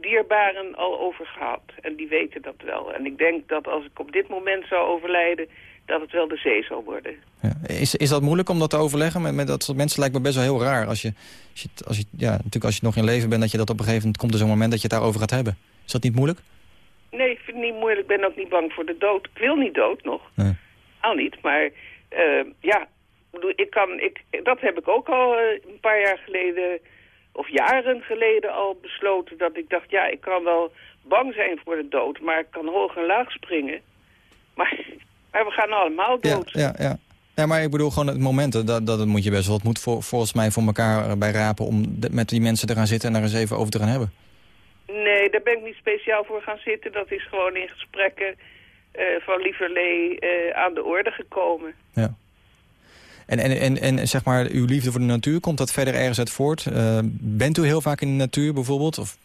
dierbaren al over gehad. En die weten dat wel. En ik denk dat als ik op dit moment zou overlijden, dat het wel de zee zal worden. Is, is dat moeilijk om dat te overleggen? Met, met dat soort mensen lijkt me best wel heel raar. Als je, als je, als je, ja, natuurlijk als je nog in leven bent... dat je dat op een gegeven moment komt er zo'n moment dat je het daarover gaat hebben. Is dat niet moeilijk? Nee, ik vind het niet moeilijk. Ik ben ook niet bang voor de dood. Ik wil niet dood nog. Nee. Al niet, maar eh, ja, ik kan, ik, dat heb ik ook al eh, een paar jaar geleden, of jaren geleden al besloten. Dat ik dacht, ja, ik kan wel bang zijn voor de dood, maar ik kan hoog en laag springen. Maar, maar we gaan allemaal dood. ja, ja. Ja, maar ik bedoel gewoon het moment, dat, dat moet je best wel het moet voor, volgens mij voor elkaar bij rapen... om de- met die mensen te gaan zitten en daar eens even over te gaan hebben. Nee, daar ben ik niet speciaal voor gaan zitten. Dat is gewoon in gesprekken eh, van Lieverlee eh, aan de orde gekomen. Ja. En, en, en, en zeg maar, uw liefde voor de natuur, komt dat verder ergens uit voort? Eh, bent u heel vaak in de natuur bijvoorbeeld? Of,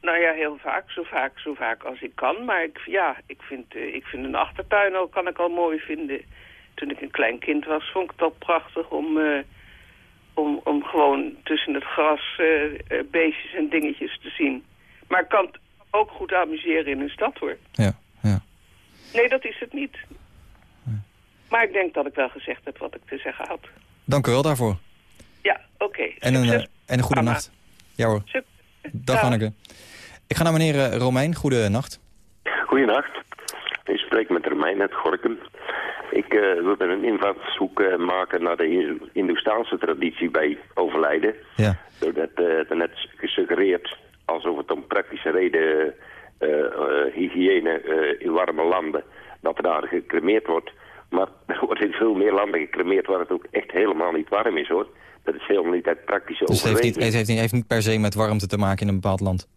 Nou ja, heel vaak. Zo vaak, zo vaak als ik kan. Maar ik, ja, ik vind, eh, ik vind een achtertuin ook, kan ik al mooi vinden. Toen ik een klein kind was, vond ik het al prachtig om, eh, om, om gewoon tussen het gras eh, beestjes en dingetjes te zien. Maar ik kan het ook goed amuseren in een stad, hoor. Ja, ja. Nee, dat is het niet. Maar ik denk dat ik wel gezegd heb wat ik te zeggen had. dank u wel daarvoor. Ja, oké. En een, en een goede nacht. Ja hoor. Dag Dag. Anneke. Ik ga naar meneer eh, Romein. Goede nacht. Goedenacht. Ik spreek met Romein uit Gorkum. Ik eh, wilde een invalshoek eh, maken naar de Hindoestaanse traditie bij overlijden. Ja. Doordat uh, er net gesuggereerd alsof het om praktische reden hygiëne in warme landen, dat er daar gecremeerd wordt. Maar er wordt in veel meer landen gecremeerd waar het ook echt helemaal niet warm is hoor. Dat is helemaal niet uit praktische Dus het overweging. het heeft, niet, heeft niet per se met warmte te maken in een bepaald land.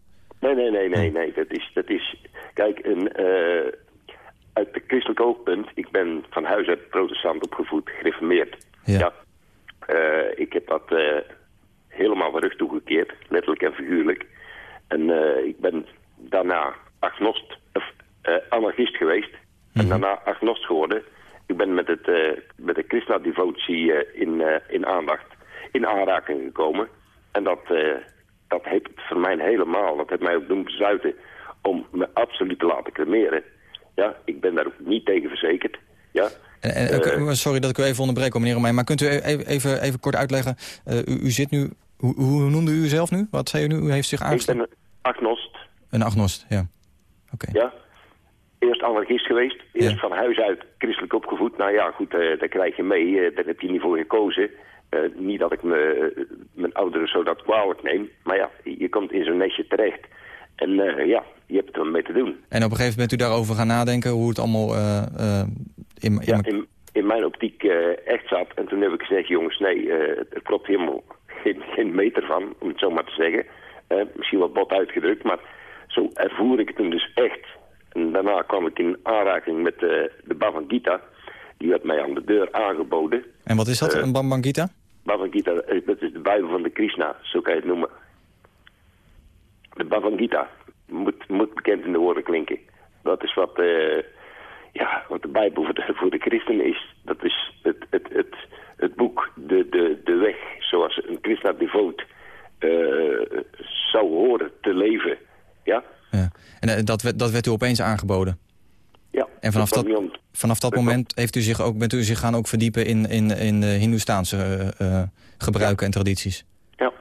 Nee, nee, nee, nee, nee. Dat is, dat is kijk, een, eh, uit het christelijk oogpunt, ik ben van huis uit protestant opgevoed, gereformeerd. Ja. Eh, ik heb dat eh, helemaal de rug toegekeerd, letterlijk en figuurlijk. En ik ben daarna agnost, of, anarchist geweest. En daarna agnost geworden. ik ben met, het, met de Krishna-devotie eh, in, in aandacht, in aanraking gekomen. En dat, eh, dat heeft het voor mij helemaal, dat heeft mij ook doen besluiten om me absoluut te laten cremeren. Ja, ik ben daar ook niet tegen verzekerd. Ja. En, en, Eh, sorry dat ik u even onderbreek, meneer Romein. Maar kunt u even, even, even kort uitleggen, eh, u, u zit nu... Hoe, hoe noemde u uzelf nu? Wat zei u nu? U heeft zich ik aangesteld? ben een agnost. Een agnost, ja. Ja. Eerst anarchist geweest. Eerst van huis uit christelijk opgevoed. Nou ja, goed, eh daar krijg je mee. daar heb je niet voor gekozen. Eh, niet dat ik me, eh, mijn ouderen zo dat kwalijk neem. Maar ja, je komt in zo'n nestje terecht. En eh, ja, je hebt er mee te doen. En op een gegeven moment bent u daarover gaan nadenken hoe het allemaal in, in Ja, in, in mijn optiek echt zat. En toen heb ik gezegd, jongens, nee, het klopt helemaal geen, geen meter van, om het zo maar te zeggen. Misschien wat bot uitgedrukt, maar zo ervoer ik het toen dus echt. En daarna kwam ik in aanraking met de Bhagavad Gita. Die werd mij aan de deur aangeboden. En wat is dat, een Bambang Gita? Bhagavad Gita, eh, dat is de Bijbel van de Krishna, zo kan je het noemen. De Bhagavad Gita moet, moet bekend in de woorden klinken. Dat is wat, eh, ja, wat de Bijbel voor de, voor de christen is. Dat is het, het, het, het boek, de, de, de weg, zoals een Krishna-devoot eh, zou horen te leven. Ja? En eh, dat, werd, dat werd u opeens aangeboden? Ja. En vanaf dat vanaf dat moment heeft u zich ook, bent u zich gaan ook verdiepen in, in, in de Hindoestaanse eh, gebruiken en tradities? Ja,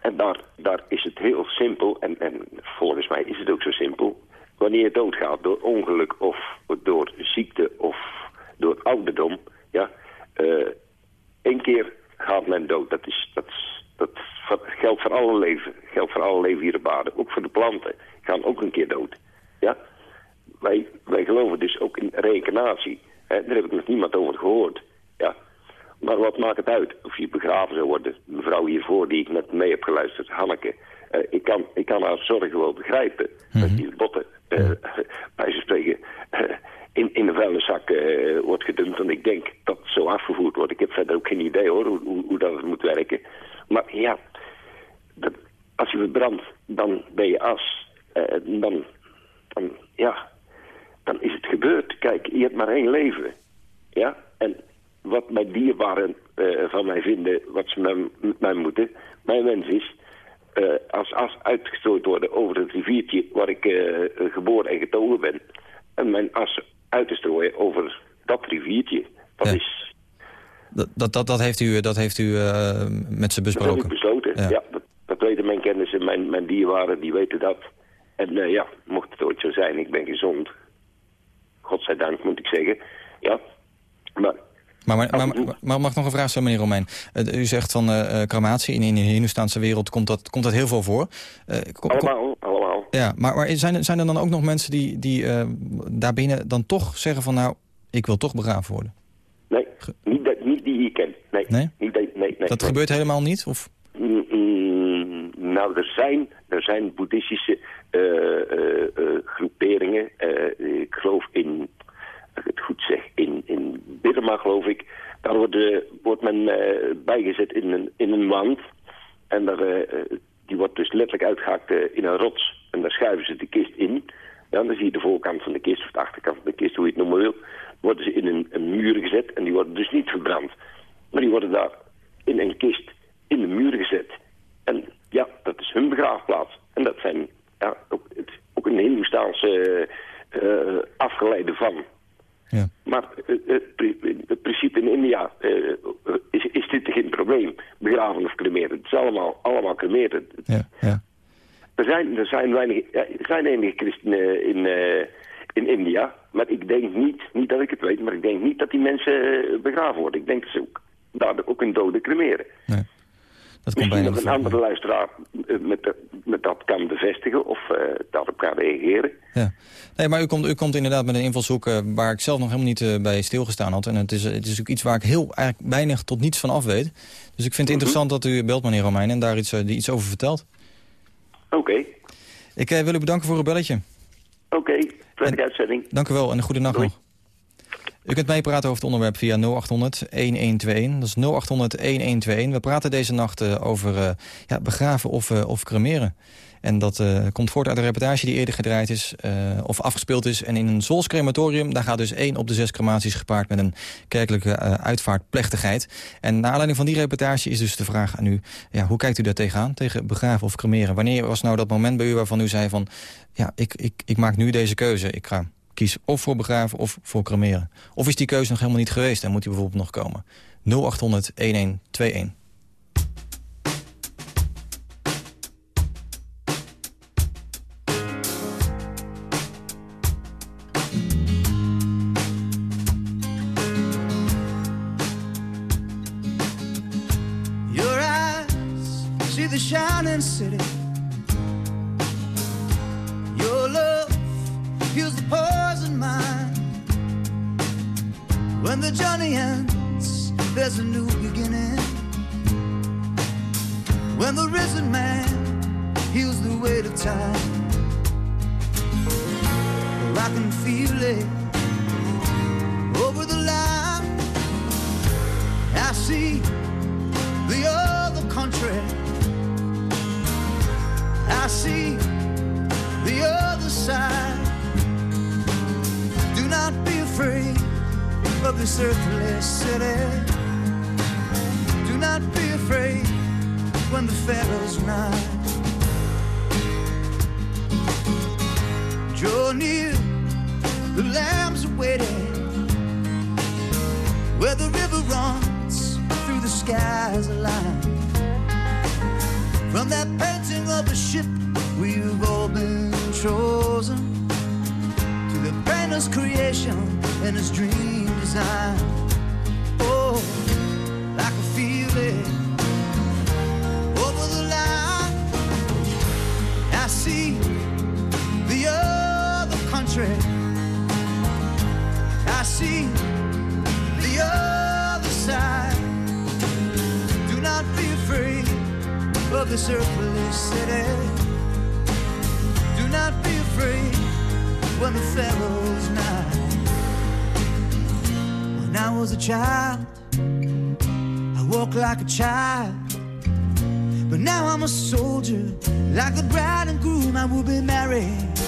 en daar, daar is het heel simpel, en, en volgens mij is het ook zo simpel. Wanneer je doodgaat door ongeluk of door ziekte of door ouderdom, ja, eh één keer gaat men dood. Dat, is, dat, dat geldt voor alle leven, geldt voor alle leven hier op aarde. Ook voor de planten gaan ook een keer dood. Ja? Wij, wij geloven dus ook in reïncarnatie. Hè? Daar heb ik nog niemand over gehoord. Ja? Maar wat maakt het uit of je begraven zou worden? Mevrouw hiervoor die ik net mee heb geluisterd, Hanneke. eh, ik, kan, ik kan haar zorgen wel begrijpen. Dat die botten, eh, bij ze spreken, eh, in, in een vuilniszak wordt gedumpt. Want ik denk dat het zo afgevoerd wordt. Ik heb verder ook geen idee hoor, hoe, hoe, hoe dat moet werken. Maar ja, dat, als je verbrandt, dan ben je as. Dan, dan, ja, dan is het gebeurd. Kijk, je hebt maar één leven. Ja, en wat mijn dierbaren eh, van mij vinden, wat ze met, met mij moeten. Mijn wens is, eh, als as uitgestrooid worden over het riviertje waar ik eh, geboren en getogen ben. En mijn as uit te strooien over dat riviertje. Dat is Dat, dat, dat, dat heeft u, dat heeft u met ze dat heb ik besproken? besloten. Ja. Ja, dat, dat weten mijn kennissen, mijn, mijn dierbaren, die weten dat. En ja, mocht het ooit zo zijn, ik ben gezond. Godzijdank moet ik zeggen. Ja, maar Maar, maar, maar, maar- maar mag ik nog een vraag stellen, meneer Romein? Eh, u zegt van eh, crematie, in, in de Hindoestaanse wereld komt dat, komt dat heel veel voor. Eh, kom- kom- allemaal, allemaal. ja, maar, maar zijn, er- zijn er dan ook nog mensen die, die daarbinnen dan toch zeggen van... nou, ik wil toch begraven worden? Nee, niet, dat, niet die je kent. Nee, Nee? Niet dat, nee, nee, dat nee. gebeurt helemaal niet? Of? Nou, er zijn, er zijn boeddhistische eh, eh, eh, groeperingen. ik geloof in, als ik het goed zeg, in, in Birma geloof ik. Daar wordt, wordt men bijgezet in een, in een wand. En daar, die wordt dus letterlijk uitgehakt eh, in een rots. En daar schuiven ze de kist in. Dan zie je de voorkant van de kist, of de achterkant van de kist, hoe je het noemen wil. Worden ze in een, een muur gezet en die worden dus niet verbrand. Maar die worden daar in een kist in de muur gezet. En ja, dat is hun begraafplaats. En dat zijn ja, ook, het, ook een Hindoestaanse eh, afgeleide van. Ja. Maar eh, het, pri- het principe in India is, is dit geen probleem. Begraven of cremeren. Het is allemaal, allemaal cremeren. Ja, ja. Er zijn, er zijn, weinig, er zijn enige christenen in, in India. Maar ik denk niet, niet dat ik het weet, maar ik denk niet dat die mensen begraven worden. Ik denk dat ze ook, daar ook een dode cremeren. Dat komt bijna dat een andere luisteraar eh, met, de- met dat kan bevestigen of eh, daarop kan reageren. Ja. Nee, maar u komt, u komt inderdaad met een invalshoek eh, waar ik zelf nog helemaal niet bij stilgestaan had. En het is, het is ook iets waar ik heel eigenlijk weinig tot niets van af weet. Dus ik vind het interessant dat u belt, meneer Romein, en daar iets, iets over vertelt. Oké, Ik wil u bedanken voor uw belletje. oké. Prettige uitzending. Dank u wel en een goede nacht nog. U kunt meepraten over het onderwerp via 0800-1121. Dat is 0800-1121. We praten deze nacht eh, over eh, ja, begraven of, eh, of cremeren. En dat komt voort uit een reportage die eerder gedraaid is of afgespeeld is. En in een Zols crematorium, daar gaat dus één op de zes crematies gepaard met een kerkelijke uitvaartplechtigheid. En naar aanleiding van die reportage is dus de vraag aan u, ja, hoe kijkt u daar tegenaan, tegen begraven of cremeren? Wanneer was nou dat moment bij u waarvan u zei van, ja, ik, ik, ik maak nu deze keuze, ik ga kies of voor begraven of voor cremeren? Of is die keuze nog helemaal niet geweest en moet die bijvoorbeeld nog komen? 0800 1121. Your eyes see the city. There's a new beginning. When the risen man heals the weight of time. Well, I can feel it over the line. I see the other country. I see the other side. Do not be afraid of this earthly city. When the Pharaoh's night. Draw near, the lambs are waiting. Where the river runs through the skies aligned. From that painting of a ship, we've all been chosen to the painter's creation and his dream design. Of this earthly city. Do not be afraid when the Pharaoh's night. When I was a child, I walked like a child. But now I'm a soldier, like the bride and groom, I will be married.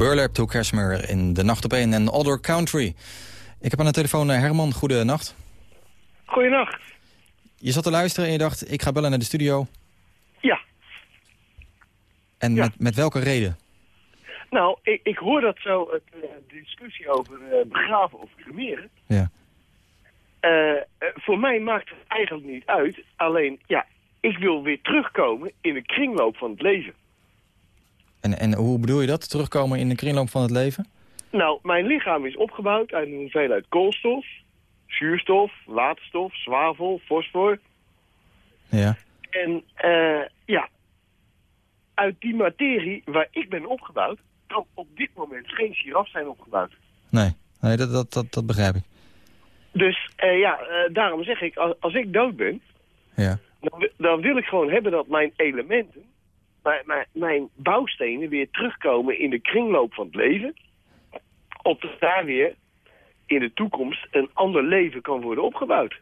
Burlap to Cashmere in De Nacht op 1 en Other Country. Ik heb aan de telefoon eh, Herman. Goedenacht. Goedenacht. Je zat te luisteren en je dacht, ik ga bellen naar de studio. Ja. En met, met welke reden? Nou, ik, ik hoor dat zo, het, eh, de discussie over eh, begraven of cremeren. Ja. Voor mij maakt het eigenlijk niet uit. Alleen, ja, ik wil weer terugkomen in de kringloop van het leven. En, en hoe bedoel je dat? Terugkomen in de kringloop van het leven? Nou, mijn lichaam is opgebouwd uit een hoeveelheid koolstof, zuurstof, waterstof, zwavel, fosfor. Ja. En eh, ja, uit die materie waar ik ben opgebouwd, kan op dit moment geen giraf zijn opgebouwd. Nee, nee dat, dat, dat, dat begrijp ik. Dus eh, ja, eh, daarom zeg ik, als, als ik dood ben, Ja. dan, dan wil ik gewoon hebben dat mijn elementen, mijn, mijn, mijn bouwstenen weer terugkomen in de kringloop van het leven. Opdat daar weer in de toekomst een ander leven kan worden opgebouwd.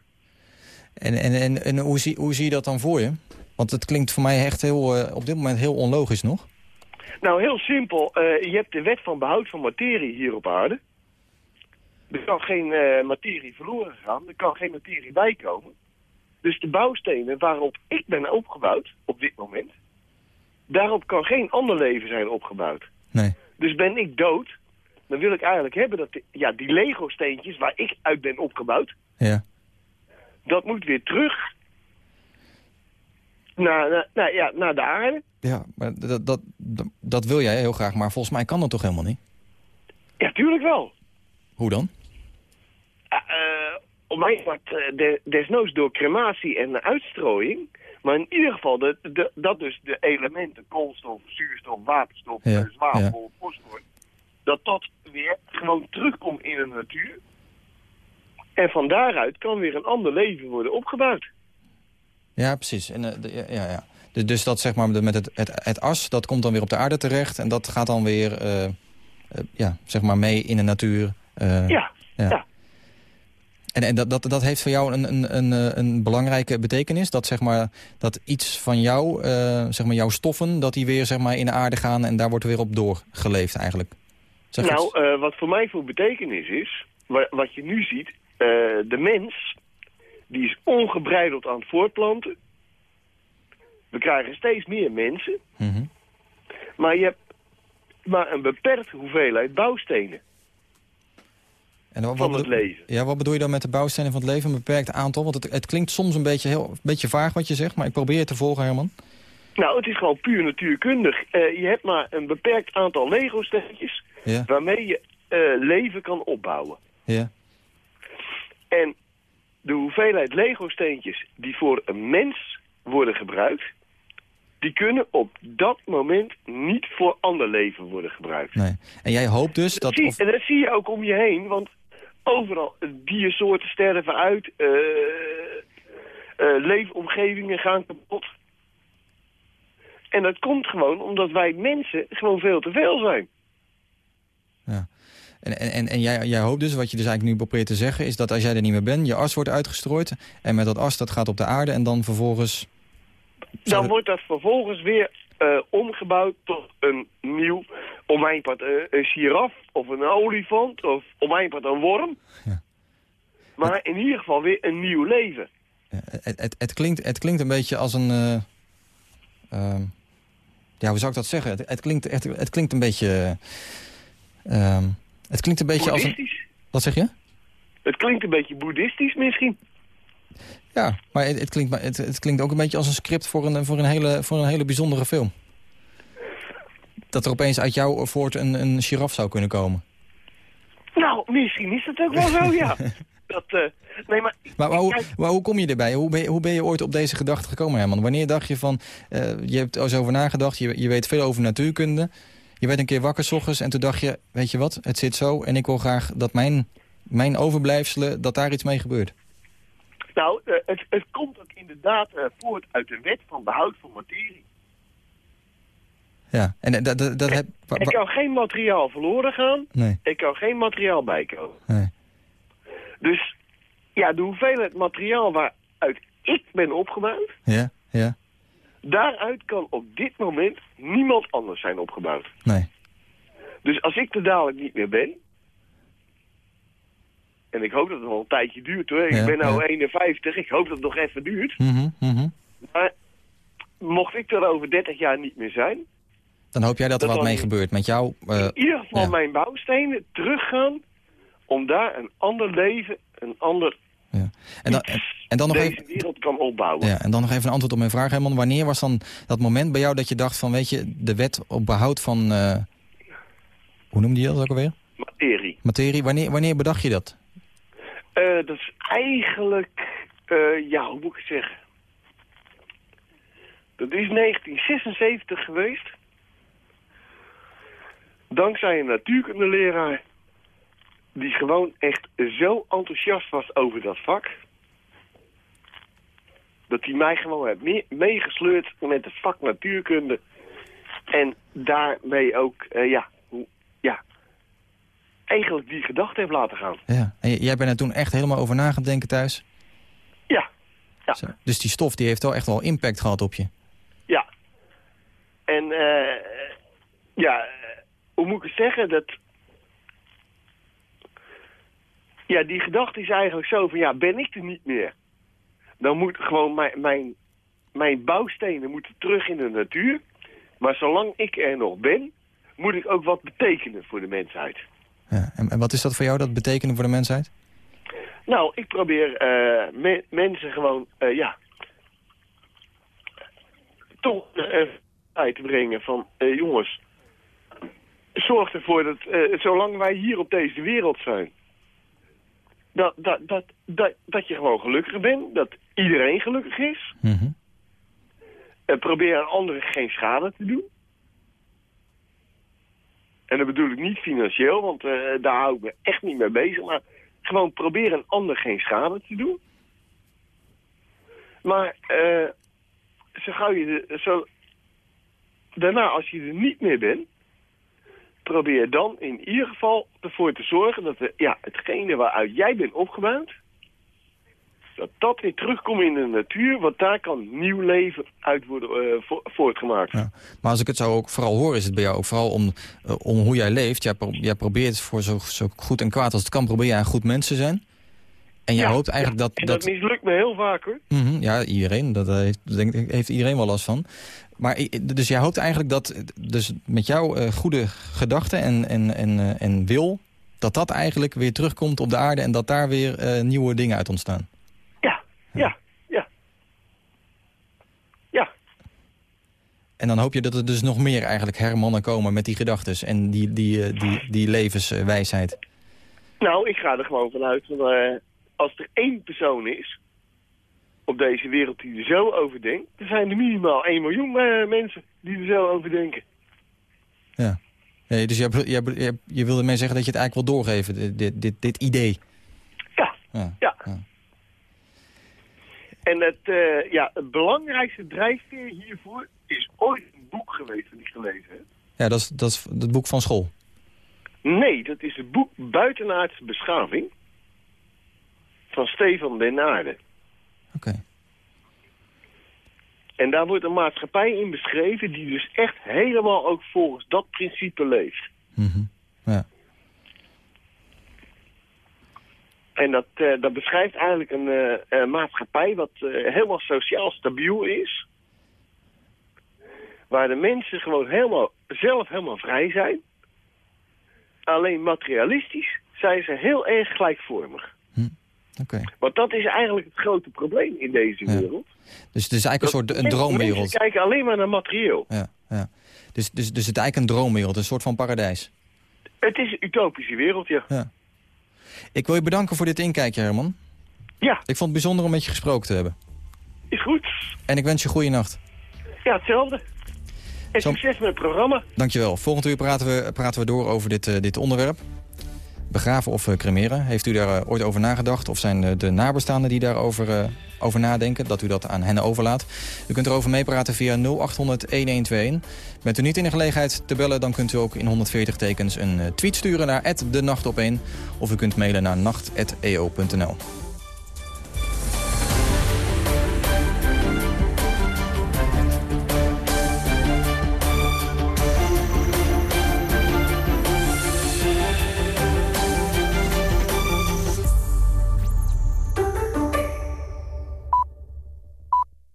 En, en, en, en hoe, zie, hoe zie je dat dan voor je? Want het klinkt voor mij echt heel, eh, op dit moment heel onlogisch nog. Nou, heel simpel. eh, je hebt de wet van behoud van materie hier op aarde. Er kan geen eh, materie verloren gaan. Er kan geen materie bijkomen. Dus de bouwstenen waarop ik ben opgebouwd, op dit moment... daarop kan geen ander leven zijn opgebouwd. Nee. Dus ben ik dood, dan wil ik eigenlijk hebben dat die, ja, die Lego-steentjes waar ik uit ben opgebouwd... Ja. dat moet weer terug naar, naar, naar, ja, naar de aarde. Ja, maar dat, dat, dat, wil jij heel graag, maar volgens mij kan dat toch helemaal niet? Ja, tuurlijk wel. Hoe dan? Eh, op mijn part, eh, de, desnoods door crematie en uitstrooiing. Maar in ieder geval de, de, dat dus de elementen, koolstof, zuurstof, waterstof, Ja, zwavel, fosfor... dat dat weer gewoon terugkomt in de natuur. En van daaruit kan weer een ander leven worden opgebouwd. Ja, precies. En, eh, de- ja, ja. Dus- Dus dat zeg maar met het, het, het as, dat komt dan weer op de aarde terecht. En dat gaat dan weer eh, eh, ja, zeg maar mee in de natuur. Ja, ja. En, en dat, dat, dat heeft voor jou een, een, een, eh, een belangrijke betekenis? Dat, zeg maar, dat iets van jou, eh, zeg maar jouw stoffen, dat die weer zeg maar, in de aarde gaan... en daar wordt er weer op doorgeleefd eigenlijk? Zeg nou, eh, wat voor mij voor betekenis is, wa- wat je nu ziet, de mens, die is ongebreideld aan het voortplanten. We krijgen steeds meer mensen, Mhm. maar je hebt maar een beperkte hoeveelheid bouwstenen En wat, van wat het leven. Ja, wat bedoel je dan met de bouwstenen van het leven? Een beperkt aantal? Want het, het klinkt soms een beetje, heel, een beetje vaag wat je zegt, maar ik probeer het te volgen, Herman. Nou, het is gewoon puur natuurkundig. Eh, je hebt maar een beperkt aantal Lego-steentjes Ja. waarmee je eh, leven kan opbouwen. Ja. En de hoeveelheid Lego-steentjes die voor een mens worden gebruikt... die kunnen op dat moment niet voor ander leven worden gebruikt. Nee. En jij hoopt dus dat... Zie- Of, En dat zie je ook om je heen, want overal diersoorten sterven uit... eh, eh, leefomgevingen gaan kapot. En dat komt gewoon omdat wij mensen gewoon veel te veel zijn. en en, en, en jij, jij hoopt dus, wat je dus eigenlijk nu probeert te zeggen... is dat als jij er niet meer bent, je as wordt uitgestrooid... en met dat as dat gaat op de aarde en dan vervolgens... Dan wordt dat vervolgens weer eh, omgebouwd tot een nieuw omheinpad. eh, een giraf of een olifant of omheinpad een worm. Maar in ieder geval weer een nieuw leven. Het, het, het, klinkt, het klinkt een beetje als een... eh, ehm, ja, hoe zou ik dat zeggen? Het, het, klinkt, echt, het klinkt een beetje... ehm, het klinkt een beetje als een... Wat zeg je? Het klinkt een beetje boeddhistisch misschien. Ja, maar het, het, klinkt, maar het, het klinkt ook een beetje als een script voor een, voor een, hele, voor een hele bijzondere film. Dat er opeens uit jou voort een, een giraf zou kunnen komen. Nou, misschien is dat ook wel zo, ja. Dat, eh, nee, maar... Maar, maar, hoe, maar hoe kom je erbij? Hoe ben je, hoe ben je ooit op deze gedachte gekomen, Herman? Wanneer dacht je van... eh, je hebt er eens over nagedacht, je, je weet veel over natuurkunde. Je werd een keer wakker s ochtends en toen dacht je... weet je wat, het zit zo en ik wil graag dat mijn, mijn overblijfselen... dat daar iets mee gebeurt. Nou, het, het komt ook inderdaad eh, voort uit de wet van behoud van materie. Ja, en dat, dat, dat heb... Er kan geen materiaal verloren gaan. Nee. Er kan geen materiaal bijkomen. Nee. Dus ja, de hoeveelheid materiaal waaruit ik ben opgebouwd... Ja, ja, daaruit kan op dit moment niemand anders zijn opgebouwd. nee. Dus als ik er dadelijk niet meer ben... en ik hoop dat het nog een tijdje duurt hoor. Ja, ik ben nou ja. 51, ik hoop dat het nog even duurt. Mhm, mhm. Maar mocht ik er over 30 jaar niet meer zijn... Dan hoop jij dat er wat mee gebeurt met jou. eh, in ieder geval ja. mijn bouwstenen teruggaan... om daar een ander leven, een ander en, dan, en, dan nog deze even, wereld kan opbouwen. ja, en dan nog even een antwoord op mijn vraag, Herman. Wanneer was dan dat moment bij jou dat je dacht van... weet je, de wet op behoud van... eh, hoe noemde je dat ook alweer? Materie. Materie. Wanneer, wanneer bedacht je dat? Eh, dat is eigenlijk, eh, ja, hoe moet ik het zeggen? Dat is 1976 geweest. Dankzij een natuurkundeleraar die gewoon echt zo enthousiast was over dat vak. Dat hij mij gewoon heeft mee- meegesleurd met het vak natuurkunde. En daarmee ook, eh, ja, hoe- ja, eigenlijk die gedachte heeft laten gaan. Ja. En jij bent er toen echt helemaal over na gaan denken thuis? Ja. ja. Zo. Dus die stof die heeft wel echt wel impact gehad op je? Ja. En eh ja, eh, hoe moet ik het zeggen? Dat Ja, die gedachte is eigenlijk zo van, ja, ben ik er niet meer? Dan moet gewoon mijn, mijn, mijn bouwstenen moeten terug in de natuur. Maar zolang ik er nog ben, moet ik ook wat betekenen voor de mensheid. Ja. En, en wat is dat voor jou, dat betekenen voor de mensheid? Nou, ik probeer eh, me- mensen gewoon, eh, ja, toch uit te brengen van, eh, jongens, zorg ervoor dat, zolang wij hier op deze wereld zijn, dat, dat, dat, dat, dat je gewoon gelukkig bent, dat iedereen gelukkig is. En probeer aan anderen geen schade te doen. En dat bedoel ik niet financieel, want eh, daar hou ik me echt niet mee bezig. Maar gewoon probeer een ander geen schade te doen. Maar eh, zo gauw je zo, daarna, als je er niet meer bent, probeer dan in ieder geval ervoor te zorgen dat ja, hetgene waaruit jij bent opgebouwd, dat dat weer terugkomt in de natuur, want daar kan nieuw leven uit worden eh, vo- voortgemaakt. Maar als ik het zo ook vooral hoor, is het bij jou ook vooral om, eh, om hoe jij leeft. Jij, pro- jij probeert voor zo, zo goed en kwaad als het kan, probeer jij een goed mens te zijn. En jij Ja, hoopt eigenlijk dat... En dat, mislukt me heel vaak hoor. Mhm, ja, iedereen. Dat eh, heeft, denk, heeft iedereen wel last van. Maar dus jij hoopt eigenlijk dat dus met jouw goede gedachten en, en, en, en wil... dat dat eigenlijk weer terugkomt op de aarde... en dat daar weer nieuwe dingen uit ontstaan. Ja, ja, ja. En dan hoop je dat er dus nog meer eigenlijk hermannen komen met die gedachtes... en die, die, eh, die, die levenswijsheid. Nou, ik ga er gewoon vanuit van, eh, als er één persoon is op deze wereld die er zo over denkt, dan zijn er minimaal 1 miljoen eh, mensen die er zo over denken. Ja. Nee, dus jij, jij, jij, je wilde mij zeggen dat je het eigenlijk wil doorgeven, dit, dit, dit, idee. Ja. Ja. Ja. En het, eh, ja, het belangrijkste drijfveer hiervoor is ooit een boek geweest dat ik gelezen heb. Ja, dat is, dat is het boek van school. Nee, dat is het boek Buitenaardse Beschaving van Stefan Den Aarde. Oké. En daar wordt een maatschappij in beschreven die dus echt helemaal ook volgens dat principe leeft. Mhm. Ja. En dat, eh, dat beschrijft eigenlijk een eh, maatschappij wat eh, helemaal sociaal stabiel is. Waar de mensen gewoon helemaal, zelf helemaal vrij zijn. Alleen materialistisch zijn ze heel erg gelijkvormig. Oké. Want dat is eigenlijk het grote probleem in deze wereld. Dus het is eigenlijk een soort een droomwereld. Mensen kijken alleen maar naar materieel. Ja, ja. Dus, dus, dus het is eigenlijk een droomwereld, een soort van paradijs. Het is een utopische wereld, ja. Ja. Ik wil je bedanken voor dit inkijkje, Herman. Ja. Ik vond het bijzonder om met je gesproken te hebben. Is goed. En ik wens je goede nacht. Ja, hetzelfde. En succes met het programma. Dankjewel. Volgend uur praten we, praten we door over dit, eh, dit onderwerp. Begraven of eh, cremeren. Heeft u daar eh, ooit over nagedacht? Of zijn de nabestaanden die daarover over nadenken? Dat u dat aan hen overlaat. U kunt erover meepraten via 0800-1121. Bent u niet in de gelegenheid te bellen... dan kunt u ook in 140 tekens een eh, tweet sturen naar de Nacht op 1. Of u kunt mailen naar nacht.eo.nl.